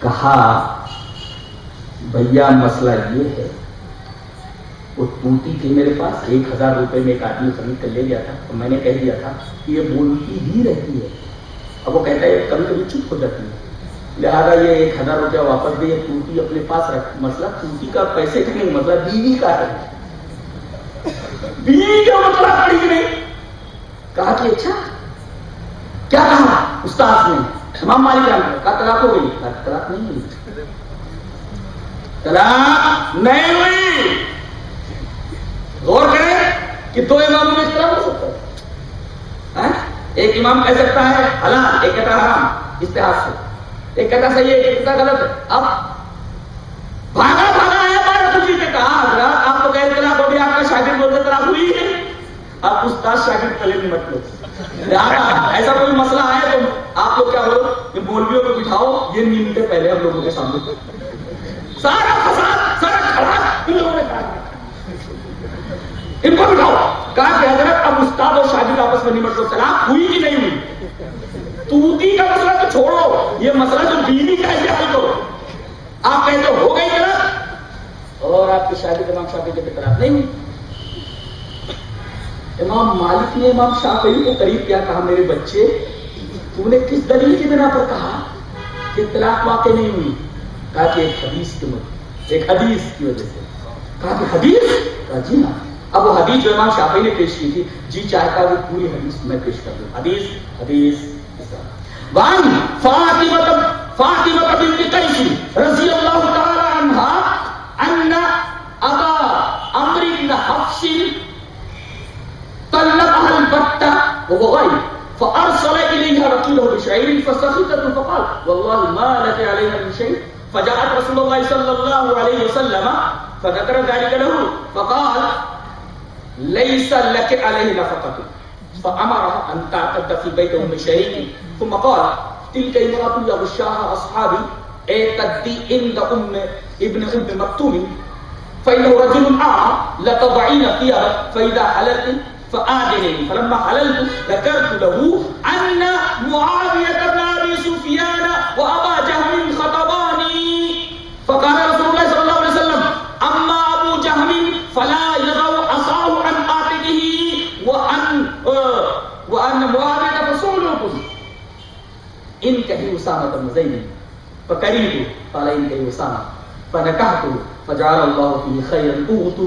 کہا، بھیا، مسئلہ یہ ہے، وہ ٹوٹی تھی میرے پاس، ایک ہزار روپے میں ایک آدمی خرید کر لے گیا تھا تو میں نے کہہ دیا تھا کہ یہ بولتی ہی رہتی ہے۔ اب وہ کہتا ہے کبھی کبھی چپ ہو جاتی ہے۔ لہٰذا یہ ایک ہزار روپیہ واپس دے ٹوٹی اپنے پاس رکھ، مسئلہ ٹوٹی کا پیسے کا نہیں، مسئلہ بیوی کا ہے۔ بیوی کا مسئلہ پڑی کہ نہیں؟ کہا کہ اچھا کیا کہا؟ استاد نے، امام مالک رحمۃ کا طلاق ہو گئی؟ کہا طلاق نہیں ہوئی۔ طلاق نہیں ہوئی۔ غور کریں کہ دو اماموں میں اختلاف ہو سکتا ہے۔ ہاں؟ ایک امام کہہ سکتا ہے، حلال، ایک کہتا حرام اشتہار سے۔ ایک کہتا صحیح ہے، ایک کہتا غلط ہے۔ اب بھاگا بھاگا آیا بارہ خوشی سے کہا، حضرات، آپ تو غیر طلاق ہو گیا آپ کا شاگرد بولتے طلاق ہوئی ہے اب استاد شاگرد پہلے نہیں مت لو۔ ایسا کوئی مسئلہ آئے تو آپ لوگ کیا ہو کہ مولویوں کو بٹھاؤ، یہ نیمتے پہلے ہم لوگوں کے سامنے۔ سارا فساد، سارا کھڑا ان لوگوں نے کہا ان کو بٹھاؤ۔ کہا کہ حضرت، اب استاد اور شاگرد آپس میں نمٹ تو طلاق ہوئی کہ نہیں ہوئی؟ توتی کا مسئلہ تو چھوڑو یہ مسئلہ جو بیوی کا ہے حل کرو آپ کہتے ہو گئی طرف اور آپ کے شاگرد امام شافی کے طرف نہیں۔ ہوئی امام مالک نے امام شافی کو قریب کیا، کہا میرے بچے، تم نے کس دلیل کی بنا پر کہا کہ طلاق واقع نہیں ہوئی؟ کہا کہ ایک حدیث کی وجہ ایک حدیث کی وجہ سے۔ کہا کہ حدیث؟ کہا جی ہاں۔ اب وہ حدیث جو امام شافی نے پیش کی تھی جی چاہتا وہ پوری حدیث میں پیش کر دوں۔ حدیث حدیث۔ وعن فاطمة فاطمة بنت قيس رضي الله تعالى عنها أن أبا عمرو بن حفص طلقها البتة وهو غير، فأرسل إليها وكيله بشعير فسخطت فقال، والله ما لك عليها من شيء. فجاءت رسول الله صلى الله عليه وسلم، فذكر ذلك له، فقال، ليس لك عليه نفقة. فأمرها أن تعتد في بيت أم شريك، ثم قال، تلك امرأة يغشاها أصحابي، اعتدي عند أم ابن أم مكتوم، فإنه رجل أعمى لتضعين ثيابك فإذا حللت فآذنني، فلما حللت ذكرت له أن معاوية بن أبي سفيان وأبا إن كهي أسامة بن زيد فكرهت قال إن كهي أسامة فنكحته فجار اللہ کی خیر تو تو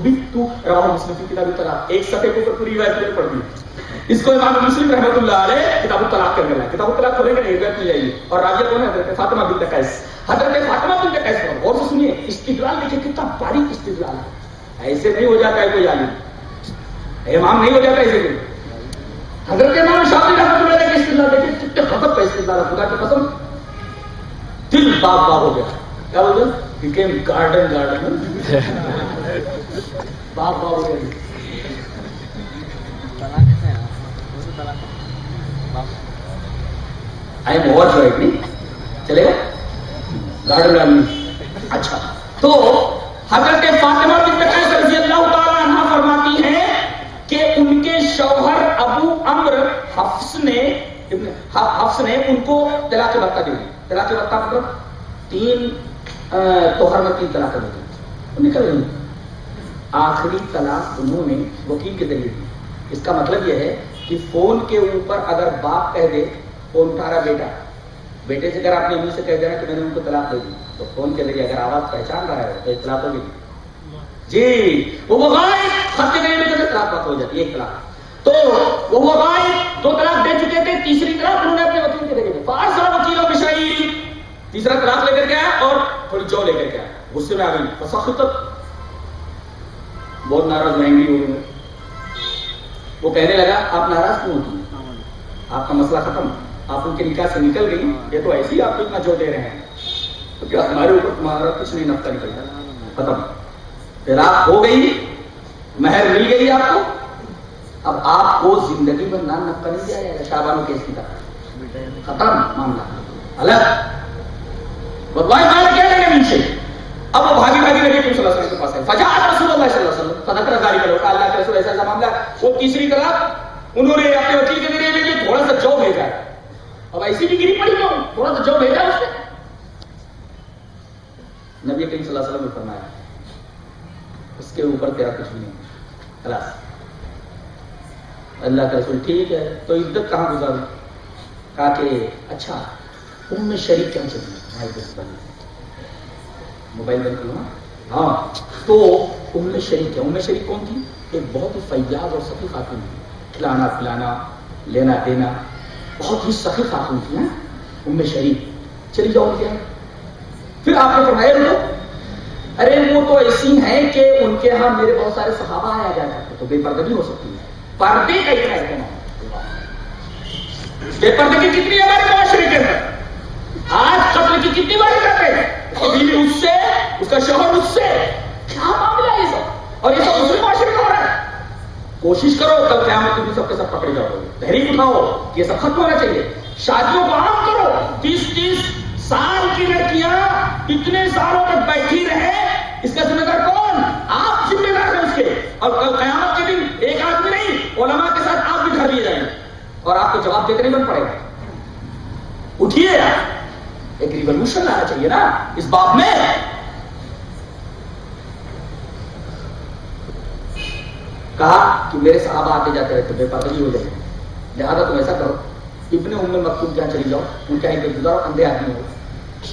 مسلم کی کتاب طلاق ایک صفحے کے اوپر پوری روایت میں پڑھ دی۔ اس کو امام مسلم رحمۃ اللہ علیہ کتاب الطلاق کرنے لگا۔ کتاب الطلاق کھولیں گے نہیں روایت مل جائے گی۔ اور راجیہ کون ہے؟ حضرت فاطمہ بنت قیس۔ حضرت فاطمہ بنت قیس پر اور سنیے، استدلال دیکھیں کتنا باریک استدلال ہے۔ ایسے نہیں ہو جاتا ہے کوئی عالم۔ امام نہیں ہو جاتا ایسے کوئی۔ حضرت امام شافعی رحمۃ اللہ علیہ کے استدلال دیکھیں کتنے غضب کا استدلال خدا کی قسم۔ دل باغ باغ ہو گیا۔ کیا بول گیا بیکیم گارڈن گارڈن باغ باغ ہو گیا۔ آئی ایم واچ رائٹ نہیں۔ چلے گا؟ گارڈن گارڈن اچھا۔ تو حضرت فاطمہ بنت قیس رضی اللہ حفص نے ابن حفص نے ان کو طلاق بتا دے دی۔ طلاق بتا مطلب تین توہر میں تین طلاق دے دی۔ نکل گئی۔ آخری طلاق انہوں نے وکیل کے ذریعے دی۔ اس کا مطلب یہ ہے کہ فون کے اوپر اگر باپ کہہ دے، فون اٹھا رہا بیٹا۔ بیٹے سے اگر آپ نے امی سے کہہ دینا کہ میں نے ان کو طلاق دے دی، تو فون کے ذریعے اگر آواز پہچان رہا ہے، تو اطلاع ہوگی جی وہ غائب خط کے ذریعے میں طلاق بات ہو جاتی ہے؟ ایک طلاق۔ تو وہ غائب دو طلاق دے چکے تھے، تیسری طلاق انہوں نے اپنے وکیل کے ذریعے فارسا وکیل و بشعیر تیسرا طلاق لے کر کے آیا اور تھوڑی جو لے کر کے آیا غصے میں آ گئی فسخت بہت ناراض مہنگی ہو گئی وہ کہنے لگا، آپ ناراض کیوں ہوتی؟ آپ کا مسئلہ ختم۔ آپ ان کے نکاح سے نکل گئی یہ تو ایسے ہی آپ کو اتنا جو دے رہے ہیں۔ تو کیا ہمارے اوپر تمہارا کچھ نہیں نفتا نکلتا۔ ختم۔ پھر آپ ہو گئی، مہر مل گئی آپ کو۔ اب آپ کو زندگی میں نان نفتا نہیں دیا جائے گا شابانو کیس کی طرح ختم معاملہ۔ الگ بدوائے کیا لگے گا نیچے اب وہ بھاگی بھاگی لگے صلی اللہ علیہ وسلم کے پاس ہے۔ فجا رسول اللہ صلی اللہ علیہ وسلم۔ صدق رضاری کرو۔ کہ اللہ کے رسول ایسا ایسا معاملہ۔ وہ تیسری طرح انہوں نے اپنے وکیل کے ذریعے بھی تھوڑا سا جو بھیجا۔ ہے اب ایسی بھی گری پڑی تو تھوڑا سا جو بھیجا اس نے۔ نبی کریم صلی اللہ علیہ وسلم نے فرمایا، اس کے اوپر تیرا کچھ بھی نہیں۔ خلاص۔ اللہ کا رسول ٹھیک ہے، تو عزت کہاں گزارو کہا کہ اچھا ام شریف کیا چاہیے موبائل بند کروں ہاں؟, ہاں؟ تو ام شریف کیا؟ ام شریف کون تھی؟ ایک بہت ہی فیاض اور سخی خاتون تھی۔ کھلانا، پلانا، لینا، دینا۔ بہت ہی سخی خاتون تھی نا ام شریف۔ چلی جاؤ کیا پھر آپ نے فرمایا لوگ ارے وہ تو ایسی ہیں کہ ان کے ہاں میرے بہت سارے صحابہ آیا جا کرتے تو بے پردگی ہو سکتی ہے۔ پردے کا اتنا ہے بے پردگی کتنی ہمارے معاشرے کے اندر؟ آج قتل کی کتنی باری کرتے ہیں؟ بیوی اس سے، اس کا شوہر اس سے۔ کیا معاملہ ہے یہ سب؟ اور یہ سب مسلم معاشرے میں ہو رہا ہے۔ کوشش کرو، کل قیامت میں سب کے سب پکڑے جاؤ۔ تحریک اٹھاؤ، یہ سب ختم ہونا چاہیے۔ شادیوں کو عام کرو۔ تیس تیس سال کی لڑکیاں اتنے سالوں تک بیٹھی رہے؟ اس کا ذمہ دار کون؟ آپ ذمہ دار ہیں اس کے۔ اور کل قیامت کے دن ایک آدمی علماء کے ساتھ آپ بھی گھر لیے جائیں اور آپ کو جواب دیتے نہیں پڑے گا۔ اٹھیے ایک ریولیوشن لانا چاہیے نا۔ اس بات میں۔ کہا کہ میرے صحابہ آتے جاتے رہتے بے پردگی ہو جائے۔ لہٰذا تم ایسا کرو۔ ابن ام مکتوب جہاں چلی جاؤ، ان کے آئیں گزارو، اندھے آدمی ہو۔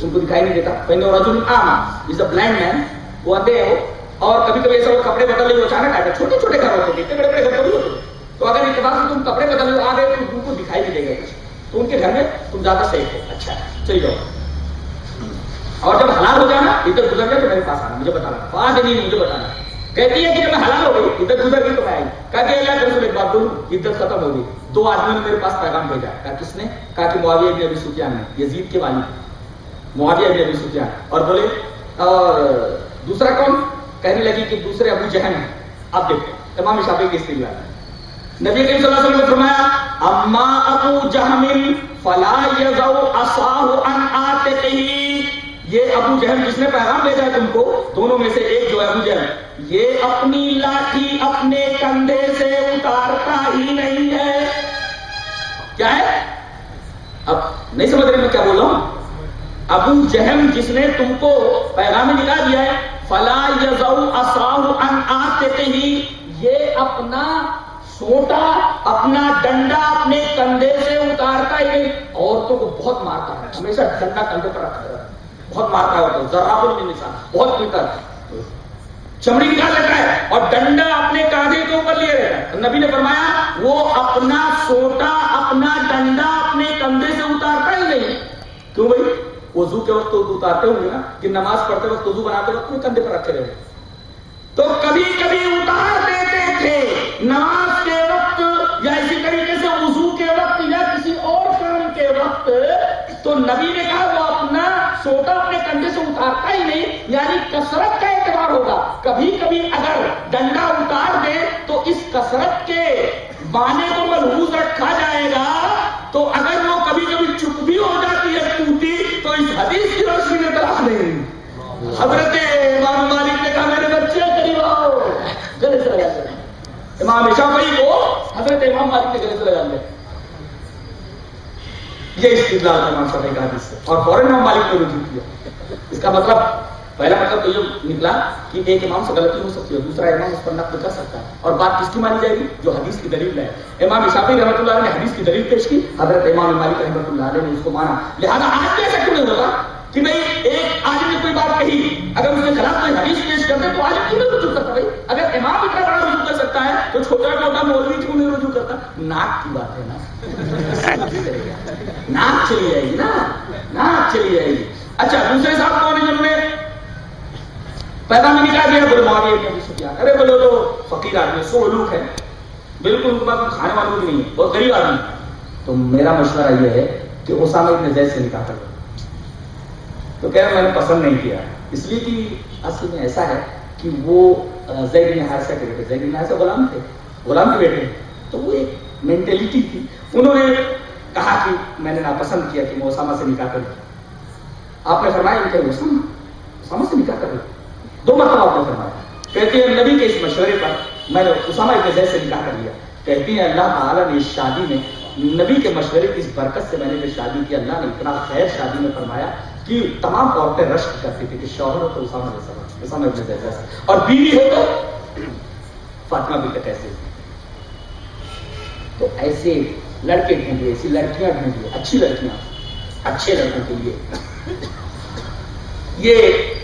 ان کو دکھائی نہیں دیتا۔ پہلے رجل آما از اے بلائنڈ مین وہ اندھے ہو اور کبھی کبھی ایسا وہ کپڑے بدل لے وہ اچانک آئے چھوٹے چھوٹے گھر ہوتے اتنے بڑے بڑے گھر ہوتے تو اگر اتفاق سے تم کپڑے بدل آ گئے تو ان کو دکھائی نہیں دے گا تو ان کے گھر میں تم زیادہ صحیح ہو۔ اچھا چلی جاؤ۔ اور جب حلال ہو جانا، ادھر گزر گیا تو میرے پاس آنا، مجھے بتانا۔ پانچ نہیں، مجھے بتانا۔ کہتی ہے کہ جب میں حلال ہو گئی، ادھر گزر گئی تو میں آئی۔ کہا کہ اللہ کے رسول ایک بات بولوں عدت ختم ہو گئی۔ دو آدمیوں نے میرے پاس پیغام بھیجا۔ کہا، کس نے؟ کہا کہ معاویہ ابن ابی سفیان نے، یزید کے والد۔ معاویہ ابن ابی سفیان۔ اور بولے، اور دوسرا کون؟ کہنے لگی کہ دوسرے ابو جہن ہیں۔ آپ دیکھیں تمام شافی کی استعمال نبی کریم صلی اللہ علیہ وسلم نے فرمایا، اما ابو جہم فلا یزو اصاہ ان آتقہی یہ ابو جہل جس نے پیغام بھیجا ہے تم کو؟ دونوں میں سے ایک جو ہے ابو جہل، یہ اپنی لاٹھی اپنے کندھے سے اتارتا ہی نہیں ہے. کیا ہے؟ اب نہیں سمجھ رہے میں کیا بول رہا ہوں؟ ابو جہم جس نے تم کو پیغام نکال دیا ہے، فلا یزو اصاہ ان آتقہی یہ اپنا سوٹا اپنا ڈنڈا اپنے کندھے سے اتارتا ہی نہیں عورتوں کو بہت مارتا ہے۔ ہمیشہ ڈنڈا کندھے پر رکھتا ہے۔ بہت مارتا ہے ذرا بھی نہیں انسان، بہت پیتا ہے۔ چمڑی نکال لیتا ہے اور ڈنڈا اپنے کاندھے کے اوپر لیے رہتا ہے۔ نبی نے فرمایا، وہ اپنا سوٹا اپنا ڈنڈا اپنے کندھے سے اتارتا ہی نہیں۔ کیوں بھائی؟ وضو کے وقت اتارتے ہوں گے نا، کہ نماز پڑھتے وقت وضو بناتے وقت کندھے پر رکھے رہے۔ تو کبھی کبھی اتار دیتے تھے۔ نماز کے وقت یا اسی طریقے سے وضو کے وقت یا کسی اور کام کے وقت تو نبی نے کہا وہ اپنا سوٹا اپنے کندھے سے اتارتا ہی نہیں یعنی کثرت کا اعتبار ہوگا۔ کبھی کبھی اگر ڈنڈا اتار دے تو اس کثرت کے بانے کو ملحوظ رکھا جائے گا۔ تو اگر وہ کبھی کبھی چپ بھی ہو جاتی ہے ٹوٹی تو اس حدیث کی روشنی میں تلاش نہیں حضرت امام مالک نے کہا گلے سے لگا دیں امام شافعی کو حضرت امام مالک نے گلے سے لگا دیا یہ استدلال کا امام شافعی کا حدیث ہے اور فوراً امام مالک نے رجوع کیا اس کا مطلب پہلا مطلب تو یہ نکلا کہ ایک امام سے غلطی ہو سکتی ہے دوسرا امام اس پر نقد کر سکتا ہے اور بات کس کی مانی جائے گی جو حدیث کی دلیل ہے امام شافعی رحمۃ اللہ نے حدیث کی دلیل پیش کی حضرت امام مالک رحمۃ اللہ علیہ نے اس کو مانا لہذا آج کیسے کیوں نہیں ہوگا کہ بھائی ایک آج نے کوئی بات کہی اگر اس کے خلاف کوئی حدیث پیش کرتے تو آج کیوں نہیں رجوع کرتا بھائی اگر امام اتنا بڑا رجوع کر سکتا ہے تو چھوٹا چھوٹا مولوی کیوں نہیں رجوع کرتا؟ ناک کی بات ہے نا۔ ناک چلی جائے گی نا۔ ناک چلی جائے گی اچھا دوسرے صاحب کون ہے جنہوں نے پیدا میں نکال دیا بولے معاویہ ارے بولو تو، فقیر آدمی سو لوگ ہے بالکل کھانے والوں بھی نہیں ہے، بہت غریب آدمی تو میرا مشورہ یہ ہے کہ اسامہ ابن زید سے نکاح کر تو کہہ رہا میں نے پسند نہیں کیا۔ اس لیے کہ اصل میں ایسا ہے کہ وہ زید بن حارثہ کے بیٹے، زید بن حارثہ غلام تھے، غلام کے بیٹے تو وہ ایک مینٹلٹی تھی۔ انہوں نے کہا کہ میں نے ناپسند کیا کہ میں اسامہ سے نکاح کروں۔ آپ نے فرمایا کہ اسامہ اسامہ سے نکاح کر دو مرتبہ آپ نے فرمایا۔ کہتے ہیں، نبی کے اس مشورے پر میں نے اسامہ ابن زید سے نکاح کر لیا۔ کہتی ہیں، اللہ تعالیٰ نے اس شادی میں، نبی کے مشورے کی اس برکت سے میں نے جو شادی کی، اللہ نے اتنا خیر شادی میں فرمایا کہ تمام عورتیں رشک کرتی تھی کہ شوہر تو اسامہ علیہ السلام اسامہ ابن زید اور بیوی ہو تو فاطمہ بھی کیسے تو ایسے لڑکے ڈھونڈیے، ایسی لڑکیاں ڈھونڈیے، اچھی لڑکیاں، اچھے لڑکوں کے لیے۔ یہ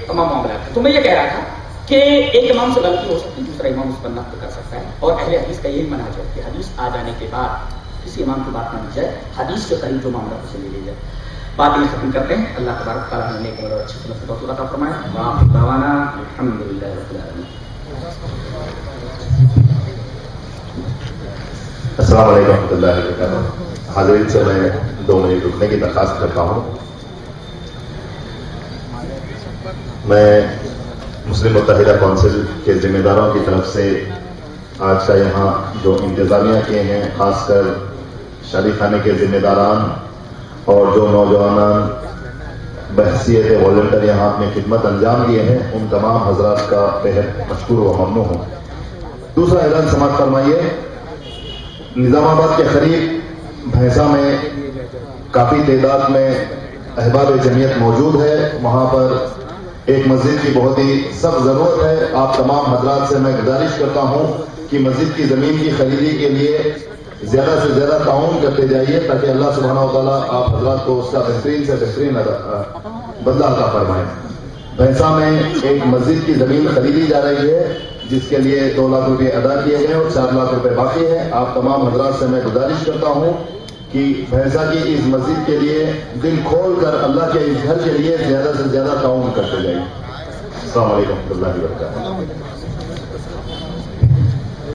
تمام معاملات ہے تو میں یہ کہہ رہا تھا کہ ایک امام سے غلطی ہو سکتی، دوسرا امام اس پر نقد کر سکتا ہے۔ اور اہل حدیث کا یہی مناج ہے کہ حدیث آ جانے کے بعد کسی امام کی بات نہ لی جائے، حدیث کے قریب جو معاملہ اسے لے لی جائے۔ بات یہ ختم کرتے ہیں۔ اللہ تبارک تعالیٰ نے ایک اور اچھی سنت بہت عطا فرمائے۔ واہ دعوانا الحمدللہ رب العالمین۔ السلام علیکم ورحمۃ اللہ وبرکاتہ۔ حاضرین سے میں دو منٹ رکنے کی درخواست کرتا ہوں۔ میں مسلم متحدہ کونسل کے ذمہ داروں کی طرف سے آج کا یہاں جو انتظامیہ کیے ہیں، خاص کر شادی خانے کے ذمہ داران اور جو نوجوان بحثیت والنٹر یہاں اپنی خدمت انجام دیے ہیں، ان تمام حضرات کا بہت مشکور و ممنوع ہوں۔ دوسرا اعلان سماعت فرمائیے، نظام آباد کے قریب بھینسا میں کافی تعداد میں احباب جمعیت موجود ہے۔ وہاں پر ایک مسجد کی بہت ہی سخت ضرورت ہے۔ آپ تمام حضرات سے میں گزارش کرتا ہوں کہ مسجد کی زمین کی خریدی کے لیے زیادہ سے زیادہ تعاون کرتے جائیے تاکہ اللہ سبحانہ و تعالیٰ آپ حضرات کو اس کا بہترین سے بہترین بدلہ عطا فرمائے۔ بھینسا میں ایک مسجد کی زمین خریدی جا رہی ہے، جس کے لیے دو لاکھ روپے ادا کیے گئے اور چار لاکھ روپے باقی ہے آپ تمام حضرات سے میں گزارش کرتا ہوں کہ بھینسا کی اس مسجد کے لیے دل کھول کر اللہ کے اس گھر کے لیے زیادہ سے زیادہ تعاون کرتے جائیں السلام علیکم اللہ وبرکاتہ۔